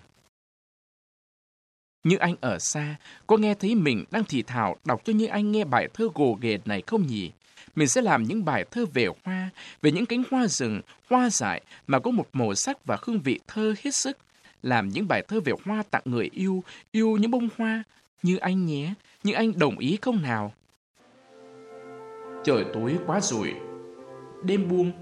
như anh ở xa, có nghe thấy mình đang thì thảo đọc cho Như Anh nghe bài thơ gồ ghề này không nhỉ? Mình sẽ làm những bài thơ về hoa, về những cánh hoa rừng, hoa dại mà có một màu sắc và hương vị thơ hết sức. Làm những bài thơ về hoa tặng người yêu, yêu những bông hoa. Như anh nhé, như anh đồng ý không nào? Trời tối quá rồi, đêm buông.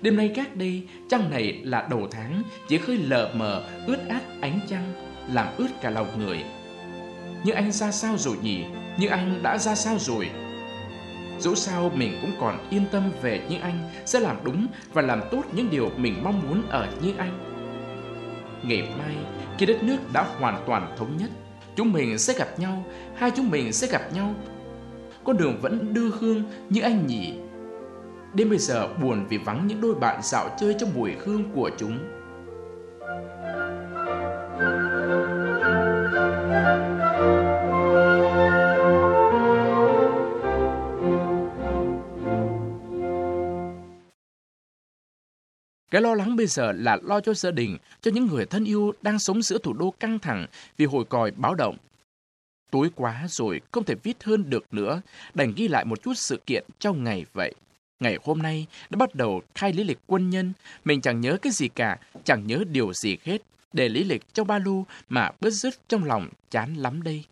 Đêm nay gác đây, trăng này là đầu tháng, chỉ khơi lờ mờ, ướt át ánh trăng làm ướt cả lòng người. Nhưng anh ra sao rồi nhỉ? Nhưng anh đã ra sao rồi? Dẫu sao mình cũng còn yên tâm về như anh sẽ làm đúng và làm tốt những điều mình mong muốn ở như anh. Ngày mai, khi đất nước đã hoàn toàn thống nhất, chúng mình sẽ gặp nhau, hai chúng mình sẽ gặp nhau. Con đường vẫn đưa hương như anh nhỉ? Đêm bây giờ buồn vì vắng những đôi bạn dạo chơi trong mùi hương của chúng. Cái lo lắng bây giờ là lo cho gia đình, cho những người thân yêu đang sống giữa thủ đô căng thẳng vì hồi còi báo động. Tối quá rồi, không thể viết hơn được nữa, đành ghi lại một chút sự kiện trong ngày vậy. Ngày hôm nay đã bắt đầu khai lý lịch quân nhân, mình chẳng nhớ cái gì cả, chẳng nhớ điều gì hết. Để lý lịch trong ba lô mà bớt rứt trong lòng chán lắm đây.